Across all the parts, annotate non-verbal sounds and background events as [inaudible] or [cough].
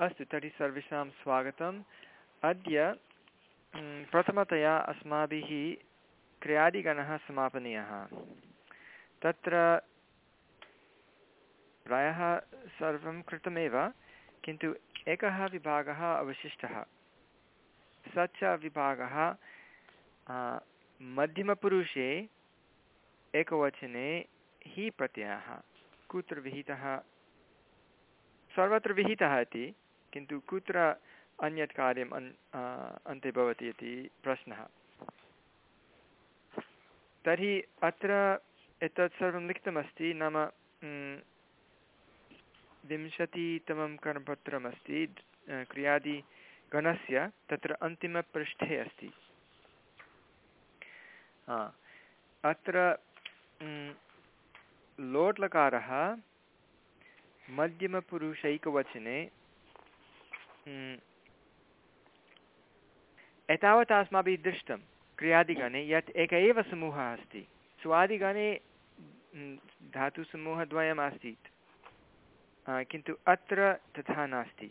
अस्तु तर्हि सर्वेषां स्वागतम्। अद्य प्रथमतया अस्माभिः क्रियादिगणः समापनीयः। तत्र प्रायः सर्वं कृतमेव, किन्तु एकः विभागः अवशिष्टः। स च विभागः मध्यमपुरुषे एकवचने हि प्रत्ययः। कुत्र विहितः? सर्वत्र विहितः इति। किन्तु कुत्र अन्यत् कार्यम् अन् अन्ते भवति इति प्रश्नः। तर्हि अत्र एतत् सर्वं लिखितमस्ति, नाम विंशतितमं करपत्रमस्ति क्रियादिगणस्य, तत्र अन्तिमपृष्ठे अस्ति। अत्र लोट्लकारः मध्यमपुरुषैकवचने एतावत् अस्माभिः दृष्टं। क्रियादिगणे यत् एक एव समूहः अस्ति। स्वादिगणे धातुसमूहद्वयम् आसीत् किन्तु अत्र तथा नास्ति।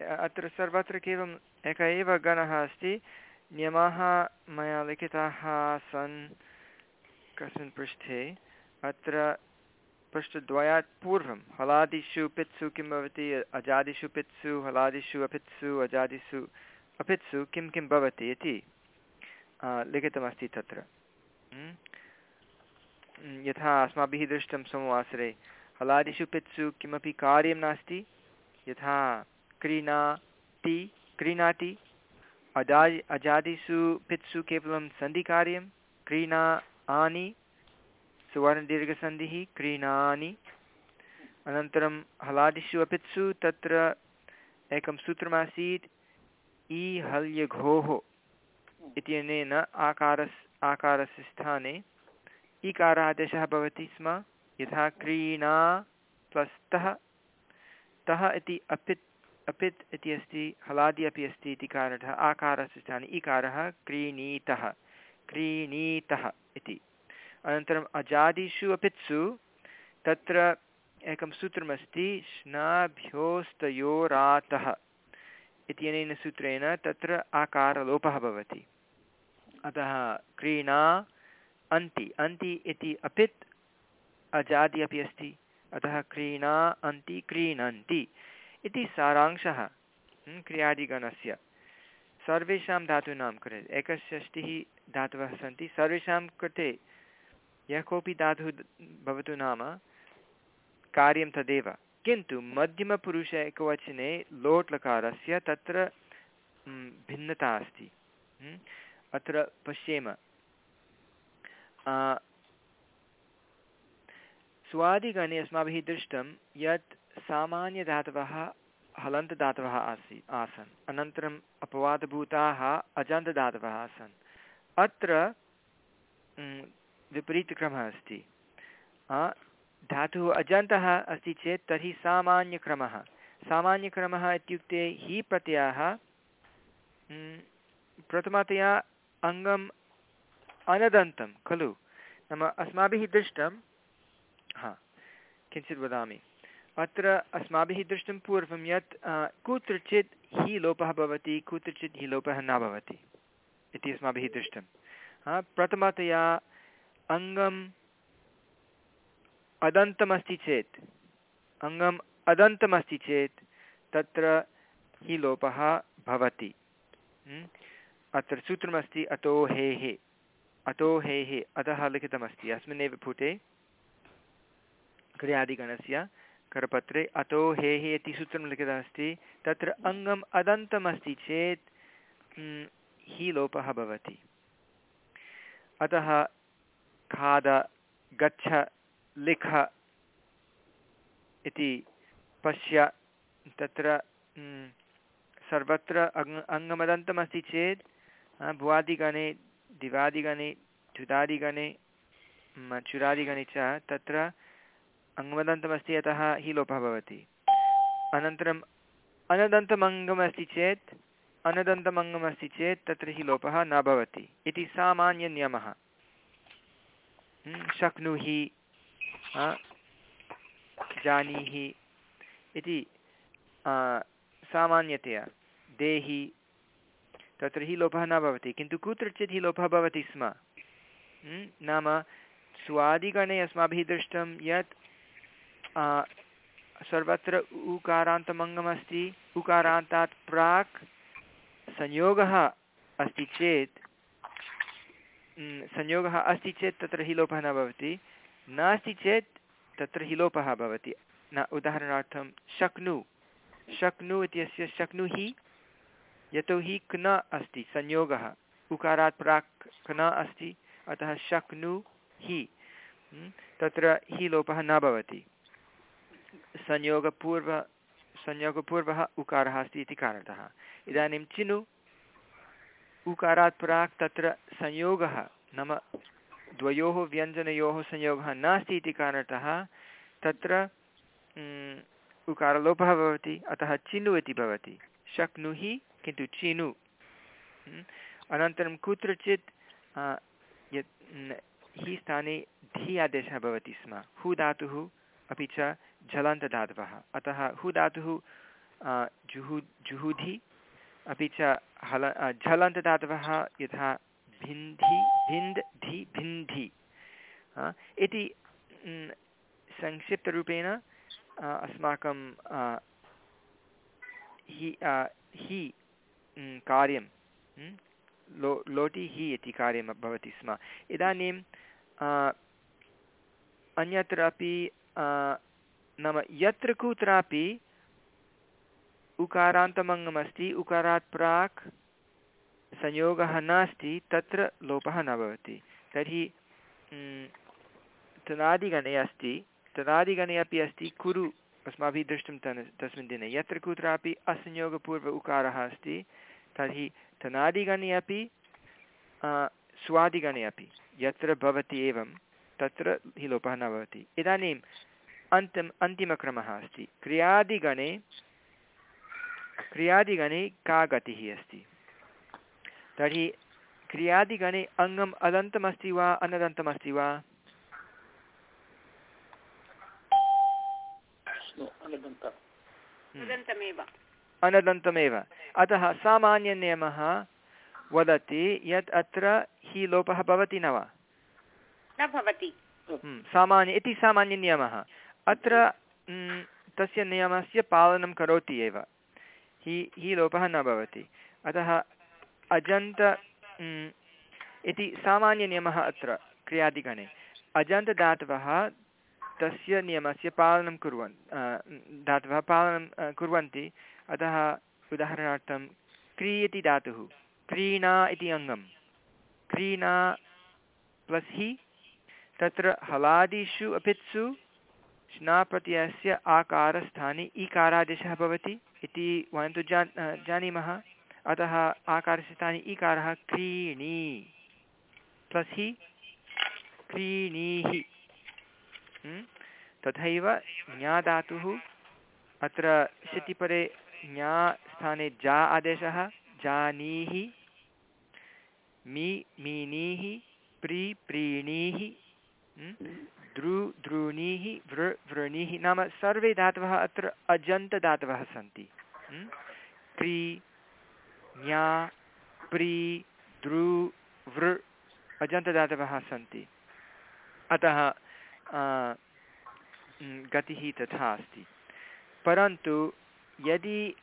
अत्र सर्वत्र केवलम् एक एव गणः अस्ति। नियमाः मया लिखिताः सन् कस्मिन् पृष्ठे। अत्र पृष्ठद्वयात् पूर्वं हलादिषु पित्सु किं भवति? अजादिषु पित्सु, हलादिषु अपित्सु, अजादिषु अपित्सु किं किं भवति इति लिखितमस्ति तत्र। यथा अस्माभिः दृष्टं सोमवासरे, हलादिषु पित्सु किमपि कार्यं नास्ति? यथा क्रीणाति क्रीणाति अजा अजादिषु पित्सु केवलं सन्धिकार्यं, क्रीणा आनि सुवर्णदीर्घसन्धिः क्रीणानि। अनन्तरं हलादिषु अपित्सु, तत्र एकं सूत्रमासीत् इ हल्यघोः इत्यनेन आकारस्, आकारस्य स्थाने आदेशः भवति स्म, यथा क्रीणा प्लस् तः। तः इति अपित् अपित् इति अस्ति, हलादि अपि अस्ति इति कारणतः आकारस्य स्थाने इकारः क्रीणीतः क्रीणीतः इति। अनन्तरम् अजादिषु अपित्सु तत्र एकं सूत्रमस्ति स्नाभ्योस्तयोरातः इत्यनेन सूत्रेण तत्र आकारलोपः भवति। अतः क्रीणा, अन्ति। अन्ति इति अपित्, अजादि अपि अस्ति। अतः क्रीणा, अन्ति, क्रीणन्ति इति सारांशः क्रियादिगणस्य। सर्वेषां धातूनां कृते एकषष्टिः धातवः सन्ति। सर्वेषां कृते यः कोऽपि धातुः भवतु नाम, कार्यं तदेव। किन्तु मध्यमपुरुष एकवचने लोट् लकारस्य तत्र भिन्नता अस्ति। अत्र पश्येम। स्वादिगणे अस्माभिः दृष्टं यत् सामान्यधातवः हलन्तदातवः आसीत् आसन्। अनन्तरम् अपवादभूताः अजन्तदातवः आसन्। अत्र विपरीतक्रमः अस्ति। धातुः अजन्तः अस्ति चेत् तर्हि सामान्यक्रमः। सामान्यक्रमः इत्युक्ते हि प्रत्ययः प्रथमतया अङ्गम् अनदन्तं, खलु? नाम अस्माभिः दृष्टं, हा, किञ्चित् वदामि। अत्र अस्माभिः दृष्टं पूर्वं यत् कुत्रचित् हि लोपः भवति, कुत्रचित् हि लोपः न भवति इति अस्माभिः दृष्टं। प्रथमतया अङ्गम् अदन्तमस्ति चेत्। अङ्गम् अदन्तमस्ति चेत् तत्र हि लोपः भवति। अत्र सूत्रमस्ति अतो हेः अतो हेः अतः लिखितमस्ति। अस्मिन्नेव पुटे क्रियादिगणस्य करपत्रे अतो हेः इति सूत्रं लिखितमस्ति। तत्र अङ्गम् अदन्तमस्ति चेत् हि लोपः भवति। अतः खाद, गच्छ, लिख इति पश्य तत्र सर्वत्र अङ्, अङ्गमदन्तमस्ति चेत् भुवादिगणे, दिवादिगणे च्युतादिगणे चुरादिगणे च तत्र अङ्गमदन्तमस्ति अतः हि लोपः भवति। अनन्तरम्, अनदन्तमङ्गमस्ति चेत् अनदन्तमङ्गमस्ति चेत् तत्र हि लोपः न भवति। इति सामान्यनियमः। शक्नुहि जानीहि इति सामान्यतया देहि, तत्र हि लोपः न भवति, किन्तु कुत्रचित् हि लोपः भवति स्म। नाम स्वादिगणे अस्माभिः दृष्टं यत् सर्वत्र उकारान्तमङ्गमस्ति, उकारान्तात् प्राक् संयोगः अस्ति चेत् संयोगः अस्ति चेत् तत्र हि लोपः न भवति। नास्ति चेत् तत्र हि लोपः भवति। न, उदाहरणार्थं शक्नु। शक्नु इत्यस्य शक्नुहि यतोहि क्न अस्ति, संयोगः। उकारात् प्राक् क्न अस्ति, अतः शक्नु हि। तत्र हि लोपः न भवति। संयोगपूर्व, संयोगपूर्वः उकारः अस्ति इति कारणतः। इदानीं चिनु। उकारात् प्राक् तत्र संयोगः। नाम द्वयोः व्यञ्जनयोः संयोगः नास्ति इति कारणतः तत्र उकारलोपः भवति, अतः चिनु इति भवति। शक्नुहि, किन्तु चिनु। अनन्तरं कुत्रचित् यत् हि स्थाने धि आदेशः भवति स्म। हु धातुः, अपि च झलन्तधातवः। अतः हु धातुः जुहु, जुहुधि अपि च हल झलन्तधातवः यथा भिन्धि भिन्द् धि, भिन्धि। इति संक्षिप्तरूपेण अस्माकं हि हि कार्यं लो, लोटि हि इति कार्यं भवति स्म। इदानीं अन्यत्र अपि नाम यत्र कुत्रापि उकारान्तमङ्गमस्ति, उकारात् प्राक् संयोगः नास्ति, तत्र लोपः न भवति। तर्हि तदादिगणे अस्ति तदादिगणे अपि अस्ति, कुरु अस्माभिः दृष्टं तन्, तस्मिन् दिने। यत्र कुत्रापि असंयोगपूर्व उकारः अस्ति, तर्हि तनादिगणे अपि स्वादिगणे अपि, यत्र भवति एवं, तत्र हि लोपः न भवति। इदानीम् अन्तिम, अन्तिमक्रमः अस्ति। क्रियादिगणे क्रियादिगणे का गतिः अस्ति? तर्हि क्रियादिगणे अङ्गम् अदन्तमस्ति वा अनदन्तमस्ति वा? अनदन्तमेव। अतः सामान्यनियमः वदति यत् अत्र हि लोपः भवति न वा? न भवति। हम्म, सामान्य इति सामान्यनियमः। अत्र हम्म, तस्य नियमस्य पालनं करोति एव। हि हि लोपः न भवति। अतः अजन्त इति सामान्यनियमः अत्र क्रियादिगणे। अजन्तदातवः तस्य नियमस्य पालनं कुर्वन् धातवः पालनं कुर्वन्ति। अतः उदाहरणार्थं क्री इति धातुः, क्रीणा इति अङ्गं क्रीणा प्लस् हि, तत्र हलादिषु अपित्सु स्नाप्रत्ययस्य आकारस्थाने ईकारादेशः भवति इति वयं तु जा जानीमः। अतः आकारस्य स्थाने ईकारः क्रीणी। प्लस् हि? क्रीणीः तथैव ज्ञाधातुः अत्र शितिपरे ज्ञा स्थाने जा आदेशः, जानीहि, मी मीनीः प्री प्रीणीः द्रु द्रूणीः वृ वृणीः नाम सर्वे धातवः अत्र अजन्तदातवः सन्ति। क्री ज्ञा प्री, द्रु वृ अजन्तदातवः सन्ति। अतः गतिः तथा अस्ति। परन्तु, यदि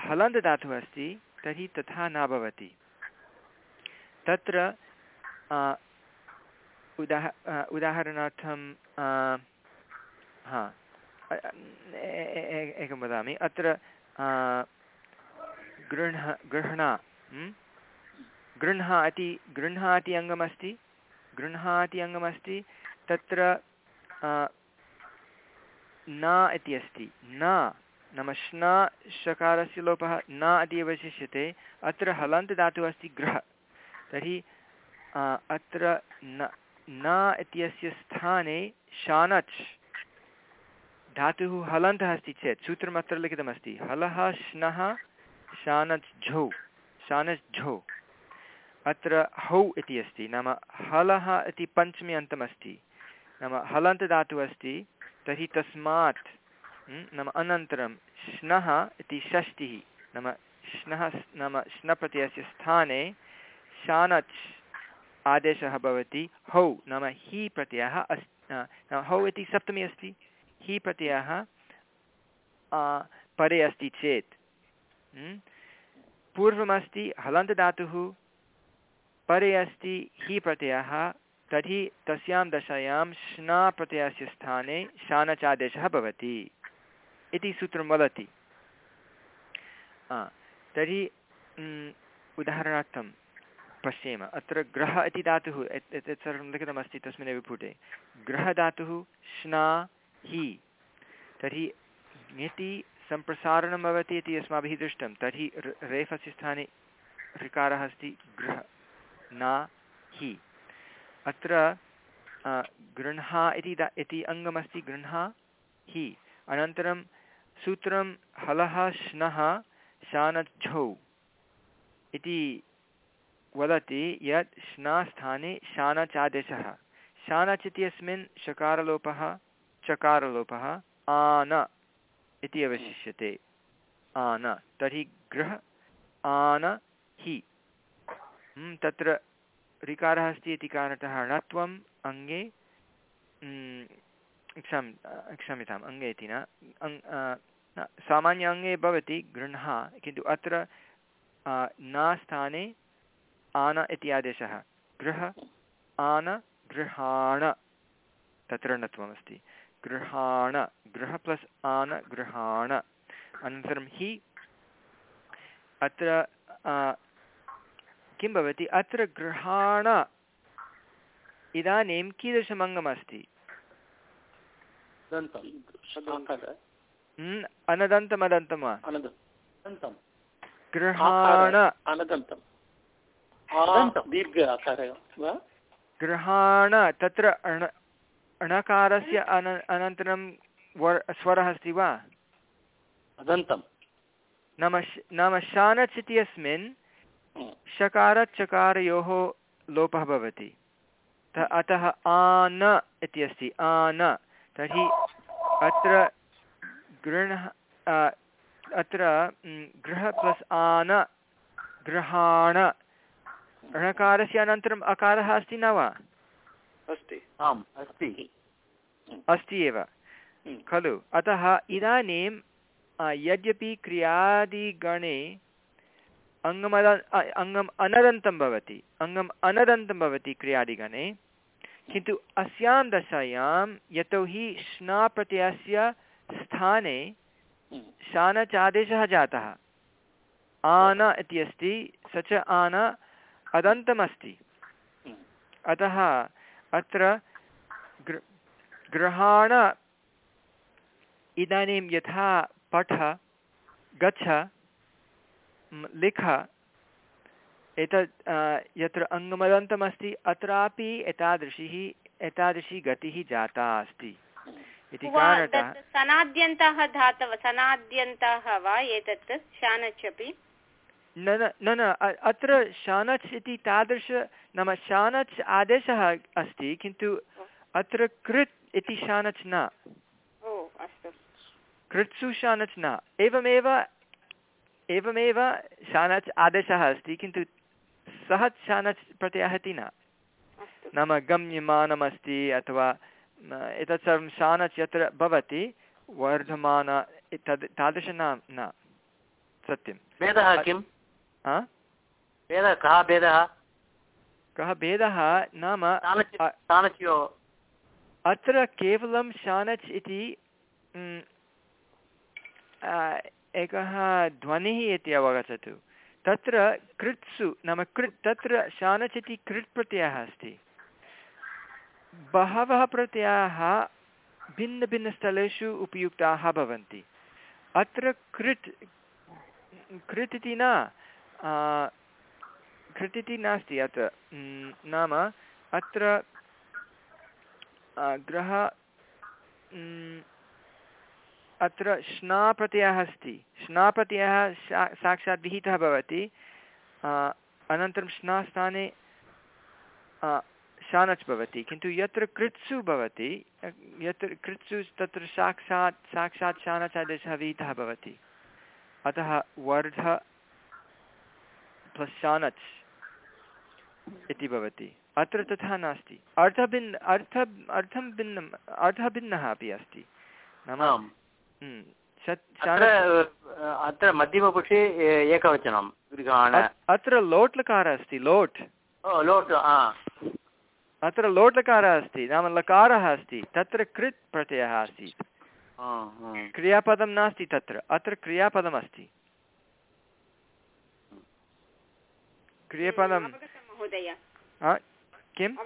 हलन्तदातुः अस्ति, तर्हि तथा न भवति। तत्र उदाह उदाहरणार्थं हा एकं वदामि, अत्र गृह्ण, गृह्णा गृह्णाति गृह्णाति अङ्गमस्ति? गृह्णाति अङ्गमस्ति? तत्र न इति अस्ति। न, नाम श्न शकारस्य लोपः, न इति अवशिष्यते अत्र हलन्तदातुः अस्ति गृह तर्हि अत्र न इत्यस्य स्थाने शानच् धातुः हलन्तः अस्ति चेत्, सूत्रमत्र लिखितमस्ति। हलः श्नः, शानच् झौ शानच् झौ। अत्र हौ इति अस्ति, नाम हलः इति पञ्चमी अन्तमस्ति। नाम हलन्तदातुः अस्ति, तर्हि तस्मात् नाम अनन्तरं श्नः इति षष्टिः। नाम श्नः, नाम श्नप्रत्ययस्य स्थाने शानच् आदेशः भवति हौ नाम हि प्रत्ययः अस् हौ इति सप्तमी अस्ति हि प्रत्ययः परे अस्ति चेत्। हम्म, पूर्वमस्ति हलन्तदातुः परे अस्ति हि प्रत्ययः तर्हि तस्यां दशायां श्ना प्रत्ययस्य स्थाने शानचादेशः भवति इति सूत्रं वदति। तर्हि उदाहरणार्थं पश्येम। अत्र ग्रह इति धातुः एतत् सर्वं लिखितमस्ति तस्मिन्नेव पुटे ग्रहधातुः श्ना हि। तर्हि ङति सम्प्रसारणं भवति इति अस्माभिः दृष्टं। तर्हि रेफस्य स्थाने ऋकारः अस्ति गृह न हि। अत्र गृह्णा इति इति अङ्गमस्ति गृह्णा हि। अनन्तरं सूत्रं हलः श्नः शानच्छौ इति वदति यत् श्नास्थाने शानचादेशः। शानच् इत्यस्मिन् शकारलोपः, चकारलोपः, आन इति अवशिष्यते। आन, तर्हि गृह आन हि। तत्र ऋकारः अस्ति इति कारणतः णत्वम् अङ्गे क्षम् क्षम्यताम्, अङ्गे इति न सामान्य अङ्गे भवति गृह्णा, किन्तु अत्र न आन इति आदेशः गृह आन गृहाण। तत्र णत्वमस्ति गृहाण गृह प्लस् आन गृहाण। अनन्तरं हि अत्र किं भवति? अत्र गृहाण इदानीं कीदृशमङ्गमस्ति? हम्म, अनदन्तमदन्तं वा? गृहाण। गृहाण तत्र अण अणकारस्य अन अनन्तरं वर् स्वरः अस्ति वा? नाम नाम शानच् इत्यस्मिन् शकारचकारयोः लोपः भवति। अतः आन इति अस्ति आन। तर्हि अत्र गृह्ण अत्र गृह प्लस् आन गृहाण ऋणकारस्य अनन्तरम् अकारः अस्ति न वा? अस्ति। आम् अस्ति। अस्ति एव। खलु अतः इदानीं यद्यपि क्रियादिगणे अङ्गमद अङ्गम् अनदन्तं भवति अङ्गम् अनदन्तं भवति क्रियादिगणे किन्तु अस्यां दशायां यतोहि स्नाप्रत्ययस्य स्थाने शानचादेशः जातः। आन इति अस्ति स च आन अदन्तमस्ति। अतः अत्र गृ गृहाण इदानीं यथा पठ गच्छ लिख एतत् यत्र अङ्गमदन्तमस्ति अत्रापि एतादृशी एतादृशी गतिः जाता अस्ति। इति कारणतः सनाद्यन्तः धातव सनाद्यन्तः वा एतत् शानच् अपि न न अत्र शानच् इति तादृश नाम शानच् आदेशः अस्ति किन्तु अत्र कृत् इति शानच् न। कृत्सु शानच् न। एवमेव एवमेव शानच् आदेशः अस्ति किन्तु सः शानच् प्रत्ययः इति न नाम गम्यमानमस्ति अथवा एतत् सर्वं शानच् यत्र भवति वर्धमान तद् तादृश न न। सत्यं भेदः किं भेदः कः भेदः कः भेदः नाम अत्र केवलं शानच् इति एकः ध्वनिः इति अवगच्छतु तत्र कृत्सु नाम कृत् तत्र शानच् इति कृत् प्रत्ययः अस्ति बहवः प्रत्ययाः भिन्नभिन्नस्थलेषु उपयुक्ताः भवन्ति अत्र कृत् कृत् इति न कृत् इति नास्ति अत्र। नाम अत्र ग्रह अत्र श्ना प्रत्ययः अस्ति। श्ना प्रत्ययः साक्षात् विहितः भवति। अनन्तरं श्ना स्थाने शानच् भवति। किन्तु यत्र कृत्सु भवति, यत्र कृत्सु तत्र साक्षात् साक्षात् शानचादेशः विहितः भवति। अतः वर्ध प्लस् शानच् इति भवति। अत्र तथा नास्ति। अर्थभिन्न अर्थ अर्थं भिन्नम् अर्थः भिन्नः अपि अस्ति। नाम हम्म, अत्र मध्यमपुरुषे एकवचनं अत्र लोट् लकारः अस्ति लोट्। लोट् अत्र लोट् लकारः अस्ति नाम लकारः अस्ति तत्र कृत् प्रत्ययः आसीत्। क्रियापदं नास्ति तत्र अत्र क्रियापदमस्ति। क्रियापदं। महोदय। किम्?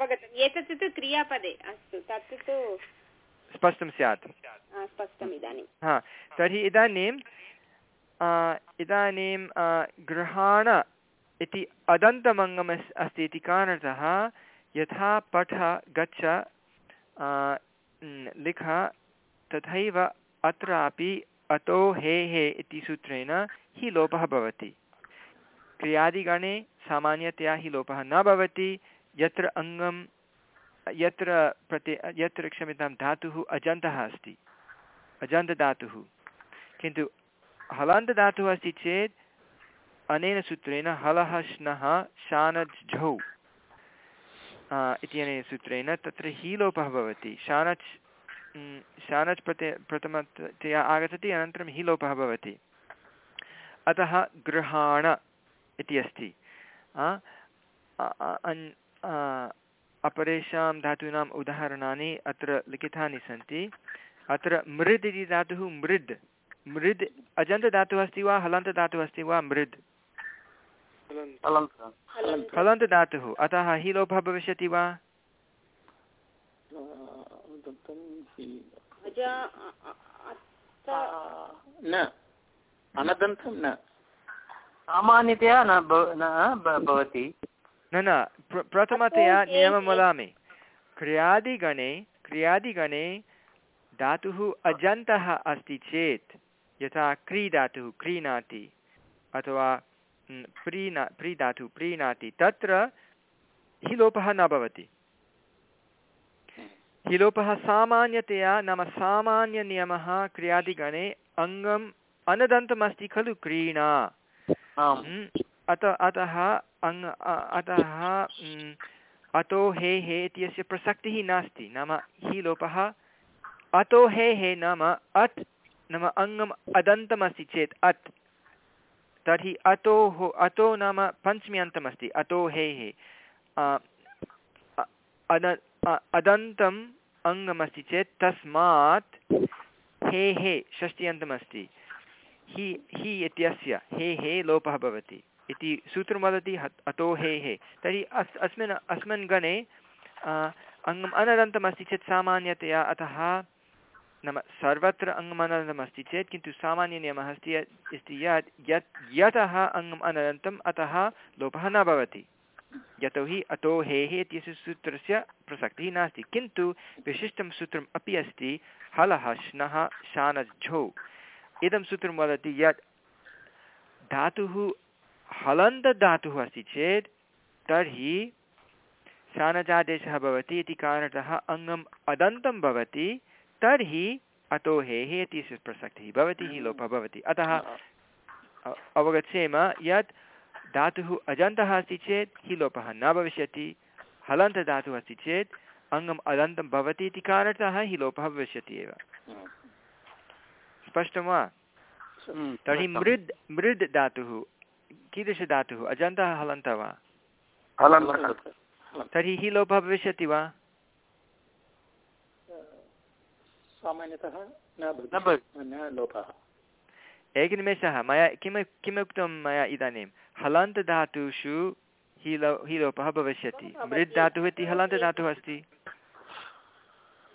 एतत् तु क्रियापदे। अस्तु तत् तु स्पष्टं स्यात्। स्पष्टम् इदानीं। हा तर्हि इदानीं इदानीं गृहाण इति अदन्तमङ्गम् अस्ति इति कारणतः यथा पठ गच्छ लिख तथैव अत्रापि अतो हे हे इति सूत्रेण हि लोपः भवति। क्रियादिगणे सामान्यतया हि लोपः न भवति। यत्र अङ्गं, यत्र प्रति, यत्र क्षम्यतां धातुः अजन्तः अस्ति। अजन्तधातुः किन्तु हलन्तधातुः अस्ति चेत् अनेन सूत्रेण हलः, श्नः शानज्झौ इत्यनेन सूत्रेण तत्र हीलोपः भवति। शानच् शानच् प्रति, प्रथमतया आगच्छति, अनन्तरं हीलोपः भवति। अतः गृहाण। इति अस्ति। अपरेषां धातूनाम् उदाहरणानि अत्र लिखितानि सन्ति। अत्र मृद् इति धातुः मृद्। मृद् अजन्तधातुः अस्ति वा हलन्तधातुः अस्ति वा मृद्? हलन्तधातुः। अतः हि लोपः भविष्यति वा? सामान्यतया न भवति। न न प्रथमतया नियमं वदामि। क्रियादिगणे क्रियादिगणे धातुः अजन्तः अस्ति चेत् यथा क्रीधातुः क्रीणाति अथवा प्रीणा प्रीधातुः प्रीणाति तत्र हि लोपः न भवति। हि लोपः सामान्यतया नाम सामान्यनियमः क्रियादिगणे अङ्गम् अनदन्तमस्ति खलु क्रीणा। अत, अतः, अङ् अतः अतो हे हे इत्यस्य प्रसक्तिः नास्ति। नाम हि लोपः, अतो हे हे नाम अत्, नाम अङ्गम् अदन्तमस्ति चेत् अत्। तर्हि अतोः अतो नाम पञ्चमी अन्तमस्ति। अतो हे हे। अद अदन्तम् अङ्गमस्ति चेत् तस्मात् हे हे षष्टि अन्तमस्ति। हि हि इत्यस्य हे हे लोपः भवति इति सूत्रं वदति अतो हे हे। तर्हि अस्, अस्मिन् अस्मिन् गणे अङ्गम् अनदन्तमस्ति चेत् सामान्यतया अतः नाम सर्वत्र अङ्गम् अनदन्तमस्ति चेत्, किन्तु सामान्यनियमः अस्ति अस्ति यत् यत्, यतः अङ्गम् अनदन्तम् अतः लोपः न भवति। यतोहि अतो हे हे इत्यस्य सूत्रस्य प्रसक्तिः नास्ति। किन्तु विशिष्टं सूत्रम् अपि अस्ति, हलः, श्नः शानझौ इदं सूत्रं वदति यत् धातुः हलन्तधातुः अस्ति चेत् तर्हि शानजादेशः भवति इति कारणतः अङ्गम् अदन्तं भवति, तर्हि अतो हेः इति प्रसक्तिः भवति, हि लोपः भवति। अतः अवगच्छेम यत् धातुः अजन्तः अस्ति चेत् हि लोपः न भविष्यति हलन्तधातुः अस्ति चेत् अङ्गम् अदन्तं भवति इति कारणतः हि लोपः भविष्यति एव। स्पष्टं वा? तर्हि मृद् मृद् धातुः कीदृशधातुः अजन्तः हलन्तः वा? तर्हि हि लोपः भविष्यति वा? सामान्यतः एकनिमेषः मया किं किमुक्तं मया इदानीं? हलन्तधातुषु हि लो हि लोपः भविष्यति। मृद् धातुः इति हलन्तधातुः अस्ति।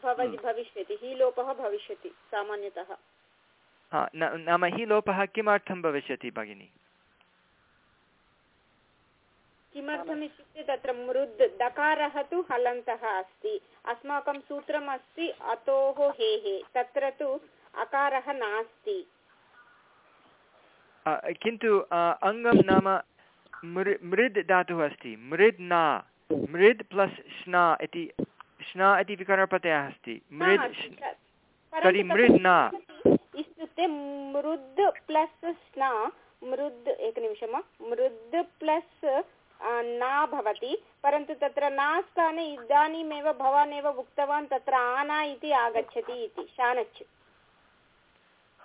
भविष्यति। हि लोपः भविष्यति सामान्यतः। नाम हि लोपः किमर्थं भविष्यति भगिनि? किमर्थम् इत्युक्ते तत्र मृद् दकारः तु हलन्तः अस्ति। अस्माकं सूत्रम् अस्ति अतोः हे हे तत्र तु अकारः नास्ति। किन्तु अङ्गं नाम मृ मृद् धातुः अस्ति। मृद् न मृद् प्लस् श्ना इति श्ना इति विकरणप्रत्ययः अस्ति। मृद् तर्हि मृद् न। इत्युक्ते मृद् प्लस् स्ना मृद् एकनिमिषम् मृद् प्लस् न भवति परन्तु तत्र ना स्थाने इदानीमेव भवान् एव उक्तवान् तत्र आना इति आगच्छति इति शानच्।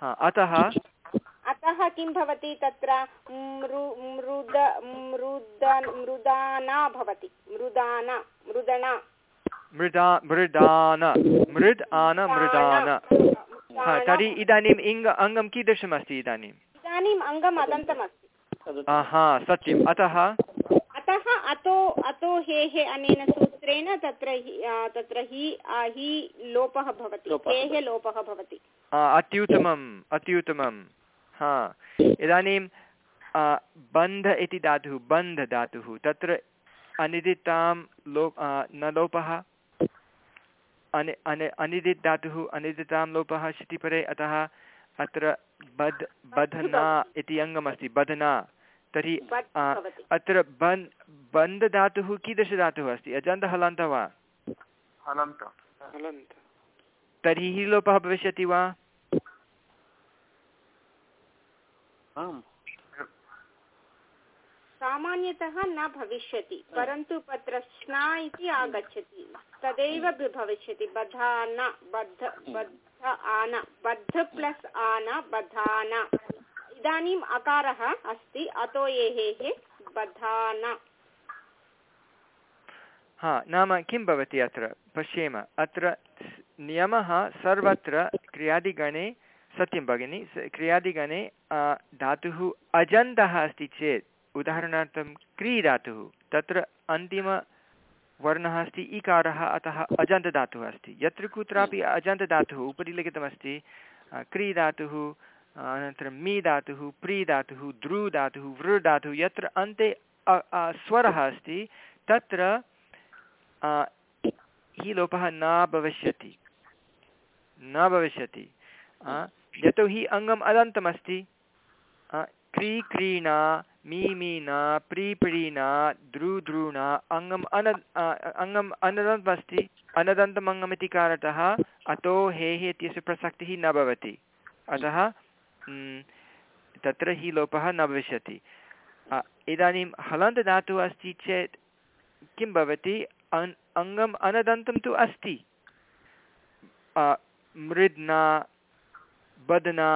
अतः? अतः किं भवति तत्र? मृ मृद मृद मृदाना भवति मृदाना मृदना। मृदा मृदान मृद् आन मृदान। हा तर्हि इदानीम् इङ्ग अङ्गं कीदृशमस्ति इदानीम्? इदानीम् अङ्गम् अदन्तमस्ति। हा सत्यम्। अतः? अतः अतो अतो हेः अनेन सूत्रेण तत्र तत्र हि हि लोपः भवति। लोपः। हेः लोपः भवति। अत्युत्तमम् अत्युत्तमं हा इदानीं बन्ध इति धातुः बन्ध धातुः। तत्र अनिदितां लो न लोपः। अनि अनि अनिदित् धातुः अनिदितां लोपः शितिपरे अतः अत्र बध् बध्ना इति अङ्गमस्ति बध्ना। तर्हि अत्र बन् बन्धधातुः कीदृशधातुः अस्ति? अजन्तहलन्तः वा? तर्हि लोपः भविष्यति वा? आम्। सामान्यतः न भविष्यति परन्तु तत्र स्ना इति आगच्छति तदेव भि- भविष्यति बधान बद्ध बद्ध आन बद्ध प्लस् आन बधान इदानीम् अकारः अस्ति अतो येहेः बधान हा नाम किं भवति अत्र पश्येम अत्र स्- नियमः सर्वत्र क्रियादिगणे सत्यं भगिनि स- क्रियादिगणे आ, धातुः अजन्तः अस्ति चेत् उदाहरणार्थं क्री धातुः तत्र अन्तिमवर्णः अस्ति इकारः अतः अजन्तधातुः अस्ति। यत्र कुत्रापि अजन्तधातुः उपरि लिखितमस्ति आ, क्री धातुः आ, अनन्तरं मी धातुः प्री धातुः द्रु धातुः वृ धातुः यत्र अन्ते स्वरः अस्ति तत्र हि लोपः न भविष्यति। न भविष्यति। यतोहि अङ्गम् अदन्तमस्ति। क्री क्रीणा मी मीना प्री प्रीणा द्रु द्रूणा अङ्गम् अन अङ्गम् अनदन्तमस्ति अनदन्तम् अङ्गमिति कारणतः अतो हेः इत्यस्य प्रसक्तिः न भवति। अतः तत्र हि लोपः न भविष्यति। इदानीं हलन्तधातुः अस्ति चेत् किं भवति? अन्, अङ्गम् अनदन्तं तु अस्ति। मृद्ना बदना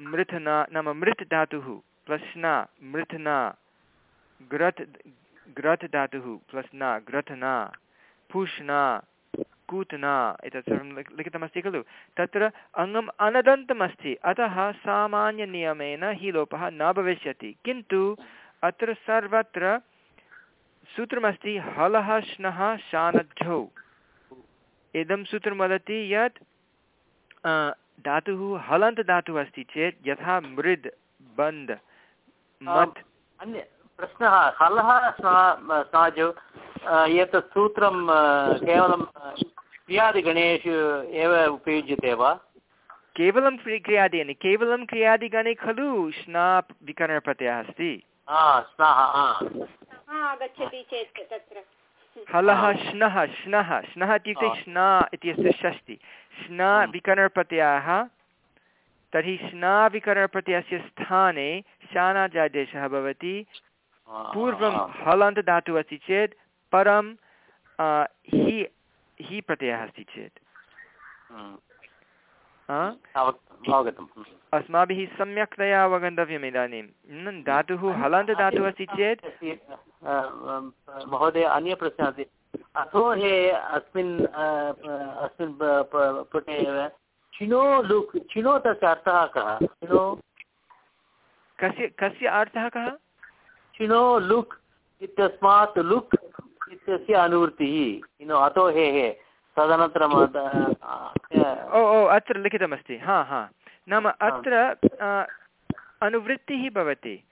मृथना, नाम मृत् धातुः। प्लस्ना, मृथना, ग्रथ् ग्रथ् धातुः, प्लस्ना, ग्रथना, पूष्णा, कूतना एतत् सर्वं लिखितमस्ति खलु? तत्र अङ्गम् अनदन्तमस्ति, अतः सामान्यनियमेन हि लोपः न भविष्यति। किन्तु अत्र सर्वत्र सूत्रमस्ति, हलः श्नः शानद्धौ। इदं सूत्रं वदति यत् धातुः हलन्तधातुः अस्ति चेत् यथा मृद्, बन्द्। अन्य प्रश्नः हलः स्ना- अ, एतत् सूत्रं केवलं क्रियादिगणेषु एव उपयुज्यते वा? केवलं क्रियादिगणे केवलं क्रियादिगणे खलु श्ना विकरणप्रत्ययः अस्ति। हा स्नाः हा। हा आगच्छति चेत् तत्र। हलः श्नः श्नः श्नः इत्युक्ते श्ना इत्यस्य षष्टि। श्ना विकरणप्रत्ययः तर्हि श्ना विकरणप्रत्ययस्य स्थाने शानाजादेशः भवति। पूर्वं हा, हलन्त धातुः अस्ति चेत् परं हि हि प्रत्ययः अस्ति चेत्। हम्म। अस्माभिः सम्यक्तया अवगन्तव्यम् इदानीं। धातुः हलन्त धातुः अस्ति चेत्। महोदय अन्यप्रश्नः अस्ति। अथो हे अस्मिन् अस्मिन् पुटे एव चिनो लुक् चिनो तस्य अर्थः कः चिनो। कस्य कस्य अर्थः कः? चिनो लुक् इत्यस्मात् लुक् इत्यस्य अनुवृत्तिः। इनो अतो हे हे। तदनन्तरं अ, ओ ओ अत्र लिखितमस्ति। हा हा। नाम अत्र अनुवृत्तिः भवति।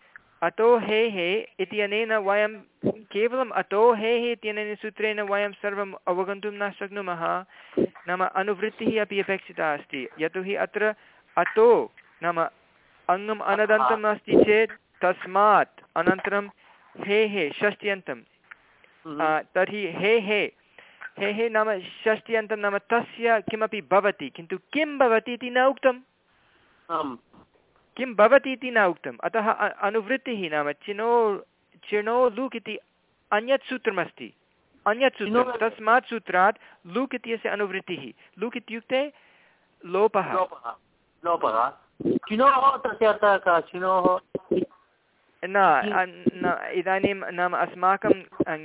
अतो हे हे इत्यनेन वयं केवलम् अतो हे हे इत्यनेन सूत्रेण वयं सर्वम् अवगन्तुं न शक्नुमः। नाम अनुवृत्तिः अपि अपेक्षिता अस्ति। यतोहि अत्र अतो नाम अङ्गम् अनदन्तम् अस्ति चेत् तस्मात् अनन्तरं हे हे षष्ट्यन्तं। हम्म। तर्हि हे हे हे हे नाम षष्ट्यन्तं नाम तस्य किमपि भवति किन्तु किं भवति इति न उक्तम्। किं भवति इति न उक्तम्। अतः अनुवृत्तिः नाम चिनो चिणो लुक् इति अन्यत् सूत्रमस्ति। अन्यत् सूत्रं तस्मात् सूत्रात् लुक् इत्यस्य अनुवृत्तिः। लुक् इत्युक्ते लोपः। लोपः। लोपः। चिनोः तस्य अर्थः कः? चिनोः न इदानीं नाम अस्माकं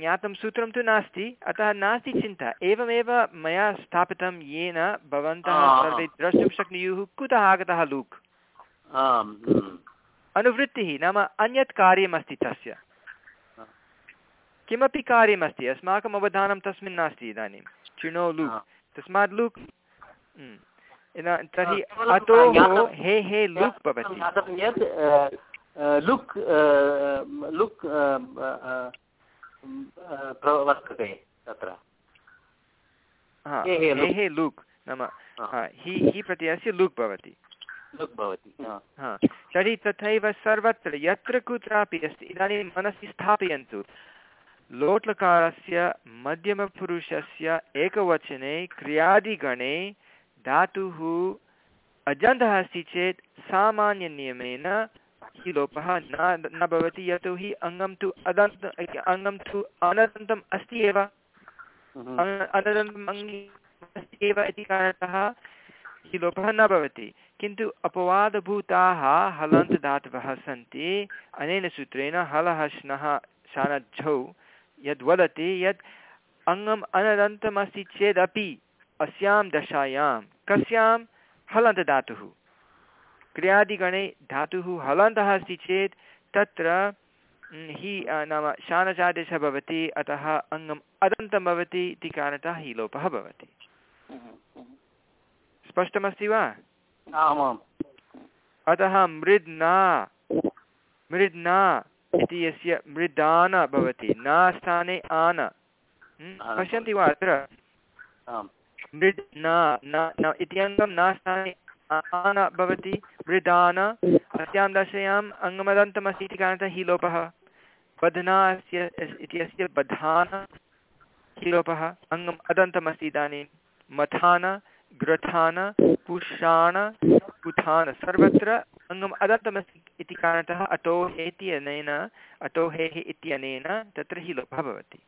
ज्ञातं सूत्रं तु नास्ति। अतः नास्ति चिन्ता। एवमेव मया स्थापितं येन भवन्तः। सर्वे द्रष्टुं शक्नुयुः। कुतः आगतः लूक्? आम् हम्म। अनुवृत्तिः नाम अन्यत् कार्यमस्ति तस्य। किमपि कार्यमस्ति अस्माकम् अवधानं तस्मिन् नास्ति इदानीं। चिणो लूक् तस्मात् लूक् हम्म। तर्हि अतोः हे हे लूक् भवति। लुक् लुक् वर्तते तत्र। हे हे लुक्। नाम हा, हा प्रत्ययस्य लूक् भवति। भवति हा। तर्हि तथैव सर्वत्र यत्र कुत्रापि अस्ति इदानीं मनसि स्थापयन्तु। लोट्लकारस्य मध्यमपुरुषस्य एकवचने क्रियादिगणे धातुः अजन्तः अस्ति चेत् सामान्यनियमेन हि लोपः न न भवति यतोहि अङ्गं तु अदन्त अङ्गं तु अनदन्तम् अस्ति एव। हम्म। अनदन्तम् अङ्गी अस्ति एव इति कारणतः हि लोपः न भवति। किन्तु अपवादभूताः हलन्तदातवः सन्ति। अनेन सूत्रेण हलः श्नः शानझौ यद् वदति यत् अङ्गम् अनदन्तमस्ति चेदपि अस्यां दशायां कस्यां हलन्तदातुः। क्रियादिगणे धातुः हलन्तः अस्ति चेत् तत्र हि नाम शानचादेशः भवति अतः अङ्गम् अदन्तं भवति इति कारणतः हि लोपः भवति स्पष्टमस्ति वा? आमाम्। अतः मृद्ना मृद्ना इति यस्य मृदान भवति न स्थाने आन। म्, आन पश्यन्ति वा अत्र? मृद् न न न इति अङ्गं न स्थाने आन भवति मृदान। अस्यां दशायाम् अङ्गमदन्तमस्ति इति कारणतः हि लोपः। बध्ना अस्य इत्यस्य बधान हि लोपः। अङ्गम् अदन्तमस्ति इदानीं। मथान ग्रथान पुषाण पुथान सर्वत्र अङ्गम् अदन्तमस्ति इति कारणतः अतो हेति अनेन, अतो हेः इत्यनेन तत्र हि लोपः भवति।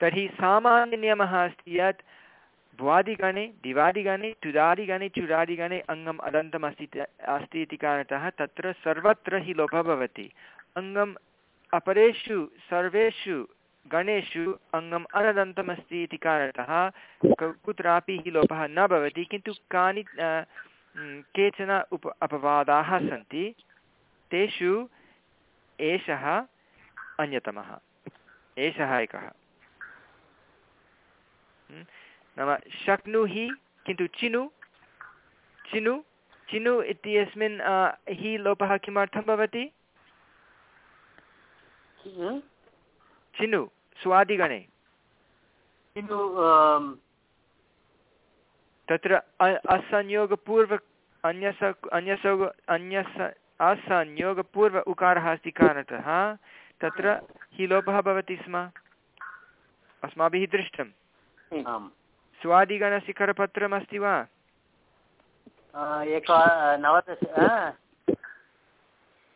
तर्हि सामान्यनियमः अस्ति यत् भ्वादिगणे दिवादिगणे तुदादिगणे चुरादिगणे अङ्गम् अदन्तमस्ति इति- अस्ति इति कारणतः तत्र सर्वत्र हि लोपः भवति। अङ्गम् अपरेषु, सर्वेषु गणेषु अङ्गम् अनदन्तमस्ति इति कारणतः कुत्रापि हि लोपः न भवति किन्तु कानि केचन उप अपवादाः सन्ति तेषु एषः अन्यतमः। एषः एकः। नाम शक्नुहि किन्तु चिनु चिनु चिनु इत्यस्मिन् हि लोपः किमर्थं भवति। चिनु। स्वादिगणे। किन्तु आम्, तत्र अ- असंयोगपूर्व अन्यस अन्यसोग अन्यस असंयोगपूर्व उकारः अस्ति कारणतः तत्र हि लोपः भवति स्म। अस्माभिः दृष्टं स्वादिगणस्य करपत्रमस्ति वा? एक नवदश आ,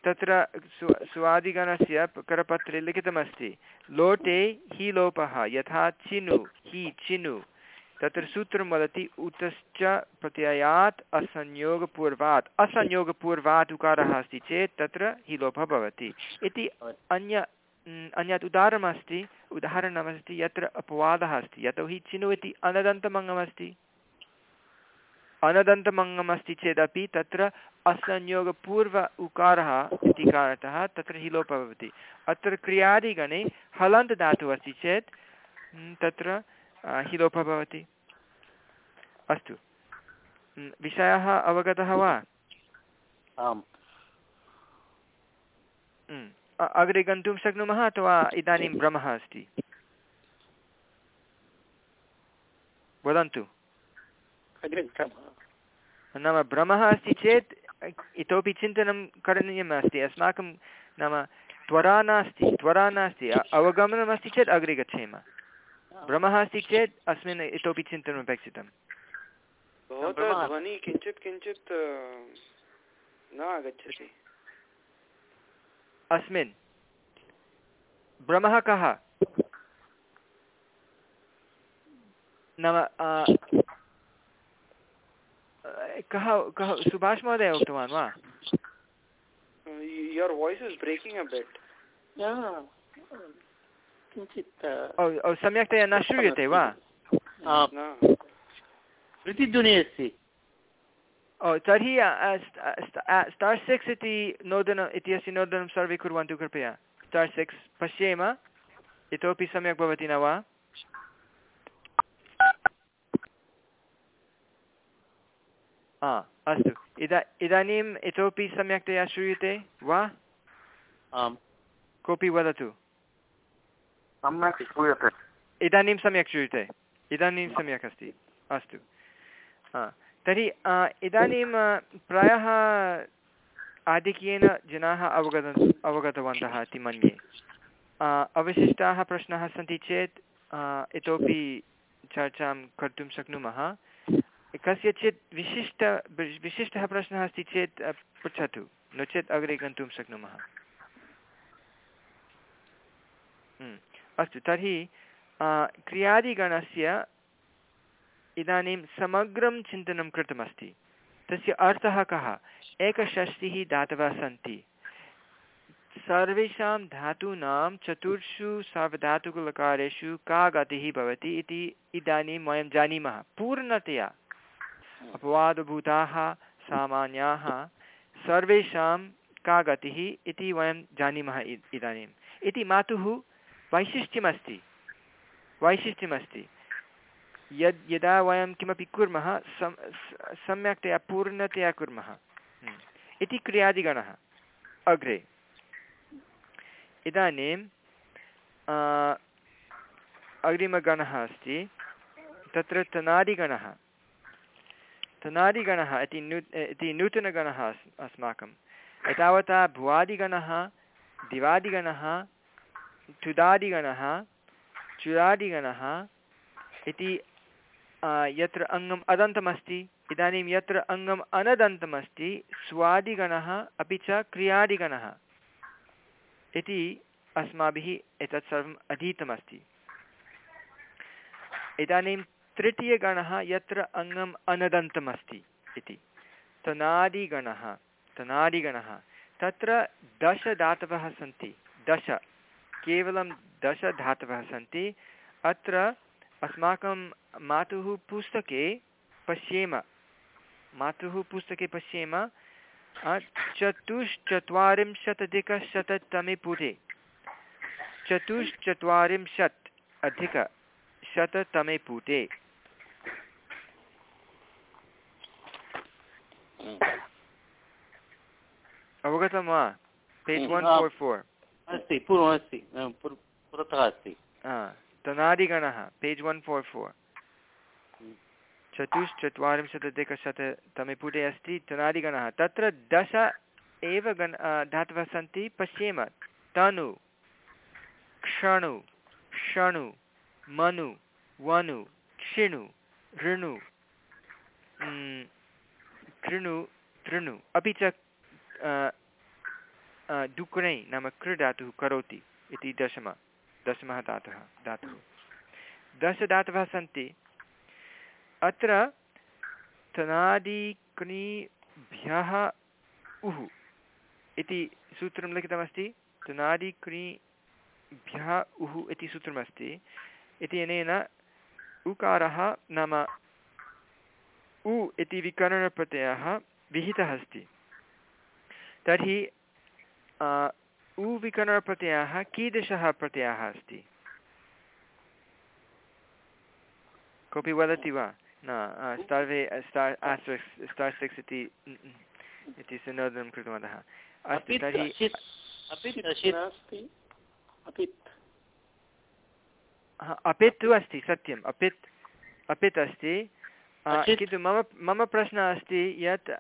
तत्र स्व स्वादिगणस्य करपत्रे लिखितमस्ति। लोटे हि लोपः, यथा चिनु, हि चिनु। तत्र सूत्रं वदति, उतश्च प्रत्ययात् असंयोगपूर्वात्। असंयोगपूर्वात् उकारः अस्ति चेत् तत्र हि लोपः भवति। इति अन्य अन्यत् उदाहरणमस्ति। उदाहरणमस्ति, यत्र अपवादः अस्ति। यतोहि चिनु इति अनदन्तमङ्गमस्ति। अनदन्तमङ्गमस्ति चेदपि तत्र असंयोगपूर्व उकारः इति कारणतः तत्र हि लोपः भवति। अत्र क्रियादिगणे हलन्त धातुः अस्ति चेत् तत्र अ, हि लोपः भवति। अस्तु। विषयः अवगतः वा? आम्। अग्रे गन्तुं शक्नुमः अथवा इदानीं भ्रमः अस्ति? वदन्तु। अग्रे गच्छामः। नाम भ्रमः अस्ति चेत् इतोपि चिन्तनं करणीयम् अस्ति अस्माकं नाम त्वरा नास्ति त्वरा नास्ति। अवगमनमस्ति चेत् अग्रे गच्छेम। भ्रमः अस्ति चेत् अस्मिन् इतोपि चिन्तनम् अपेक्षितं भवतः ध्वनिः किञ्चित् किञ्चित् न आगच्छति। अस्मिन्। भ्रमः कः? नाम कः कः सुभाष महोदय उक्तवान् वा? Your voice is breaking a bit किञ्चित् ओ ओ सम्यक्तया न श्रूयते वा? प्रतिध्वनिः अस्ति। ओ तर्हि स्टार् सिक्स् इति नोदन इत्यस्य नोदनं सर्वे कुर्वन्तु कृपया। स्टार् सिक्स् पश्येम। इतोपि सम्यक् भवति न वा? हा अस्तु। इदा इदानीम् इतोपि सम्यक्तया श्रूयते वा? आम्। कोऽपि वदतु। सम्यक् श्रूयते। इदानीं सम्यक् श्रूयते। इदानीं सम्यक् अस्ति। अस्तु। हा तर्हि अ, इदानीं प्रायः आधिक्येन जनाः अवगतन् अवगतवन्तः इति मन्ये। अवशिष्टाः प्रश्नाः सन्ति चेत् इतोपि चर्चां कर्तुं शक्नुमः। कस्यचित् विशिष्ट विशिष्टः प्रश्नः अस्ति चेत् पृच्छतु। नो चेत् अग्रे गन्तुं शक्नुमः। हम्म, अस्तु तर्हि क्रियादिगणस्य इदानीं समग्रं चिन्तनं कृतमस्ति। तस्य अर्थः कः? एकषष्टिः दातवः सन्ति। सर्वेषां धातूनां चतुर्षु सार्वधातुकलकारेषु का गतिः भवति इति इदानीं वयं जानीमः। पूर्णतया अपवादभूताः सामान्याः सर्वेषां का गतिः इति वयं जानीमः इदानीम्। इति मातुः वैशिष्ट्यमस्ति। वैशिष्ट्यमस्ति। यद्, यदा वयं किमपि कुर्मः, सम् सम्यक्तया, पूर्णतया कुर्मः। हम्म। इति क्रियादिगणः। अग्रे। इदानीं अग्रिमगणः अस्ति। तत्र तनादिगणः। तनादिगणः इति नू, इति नूतनगणः अस् अस्माकम् एतावता भुवादिगणः, दिवादिगणः चुदादिगणः चुरादिगणः इति यत्र अङ्गम् अदन्तमस्ति, इदानीं यत्र अङ्गम् अनदन्तमस्ति, स्वादिगणः अपि च क्रियादिगणः इति अस्माभिः एतत् सर्वम् अधीतमस्ति। इदानीं तृतीयगणः यत्र अङ्गम् अनदन्तमस्ति इति। तनादिगणः तनादिगणः। तत्र दश धातवः सन्ति। दश। केवलं दश धातवः सन्ति। अत्र अस्माकं मातुः पुस्तके पश्येम। मातुः पुस्तके पश्येम चतुश्चत्वारिंशदधिकशततमे पुटे चतुश्चत्वारिंशत् अधिकशततमे पुटे अवगतं वा पेज् वन् फोर् फोर् अस्ति पूर्वमस्ति पुर- पुरतः अस्ति तनादिगणः पेज् वन् फोर् फोर् चतुश्चत्वारिंशदधिकशततमे पुटे अस्ति तनादिगणः तत्र दश एव गण धातवः सन्ति पश्येम तनु क्षणु क्षणु मनु वनु क्षिणु ऋणु कृणु तृणु अपि च डुक्रै नाम कृ धातुः करोति इति दशम, दशमः धातुः। धातुः दशधातवः सन्ति। अत्र तनादिक्णीभ्यः उः इति सूत्रं लिखितमस्ति। तनादिक्णीभ्यः उः इति सूत्रमस्ति। इति अनेन उकारः नाम उ इति विकरणप्रत्ययः विहितः अस्ति। तर्हि अ, उ विकरणप्रत्ययः कीदृशः प्रत्ययः अस्ति? कोऽपि वदति वा? न अ, सर्वे स्टार् आस्ट्रिक्स् स्टार् सिक्स् इति इति संयोजनं कृतवन्तः। अस्तु तर्हि अपित् तु अस्ति सत्यम् अपित् अपित् अस्ति। किन्तु मम मम प्रश्नः अस्ति यत्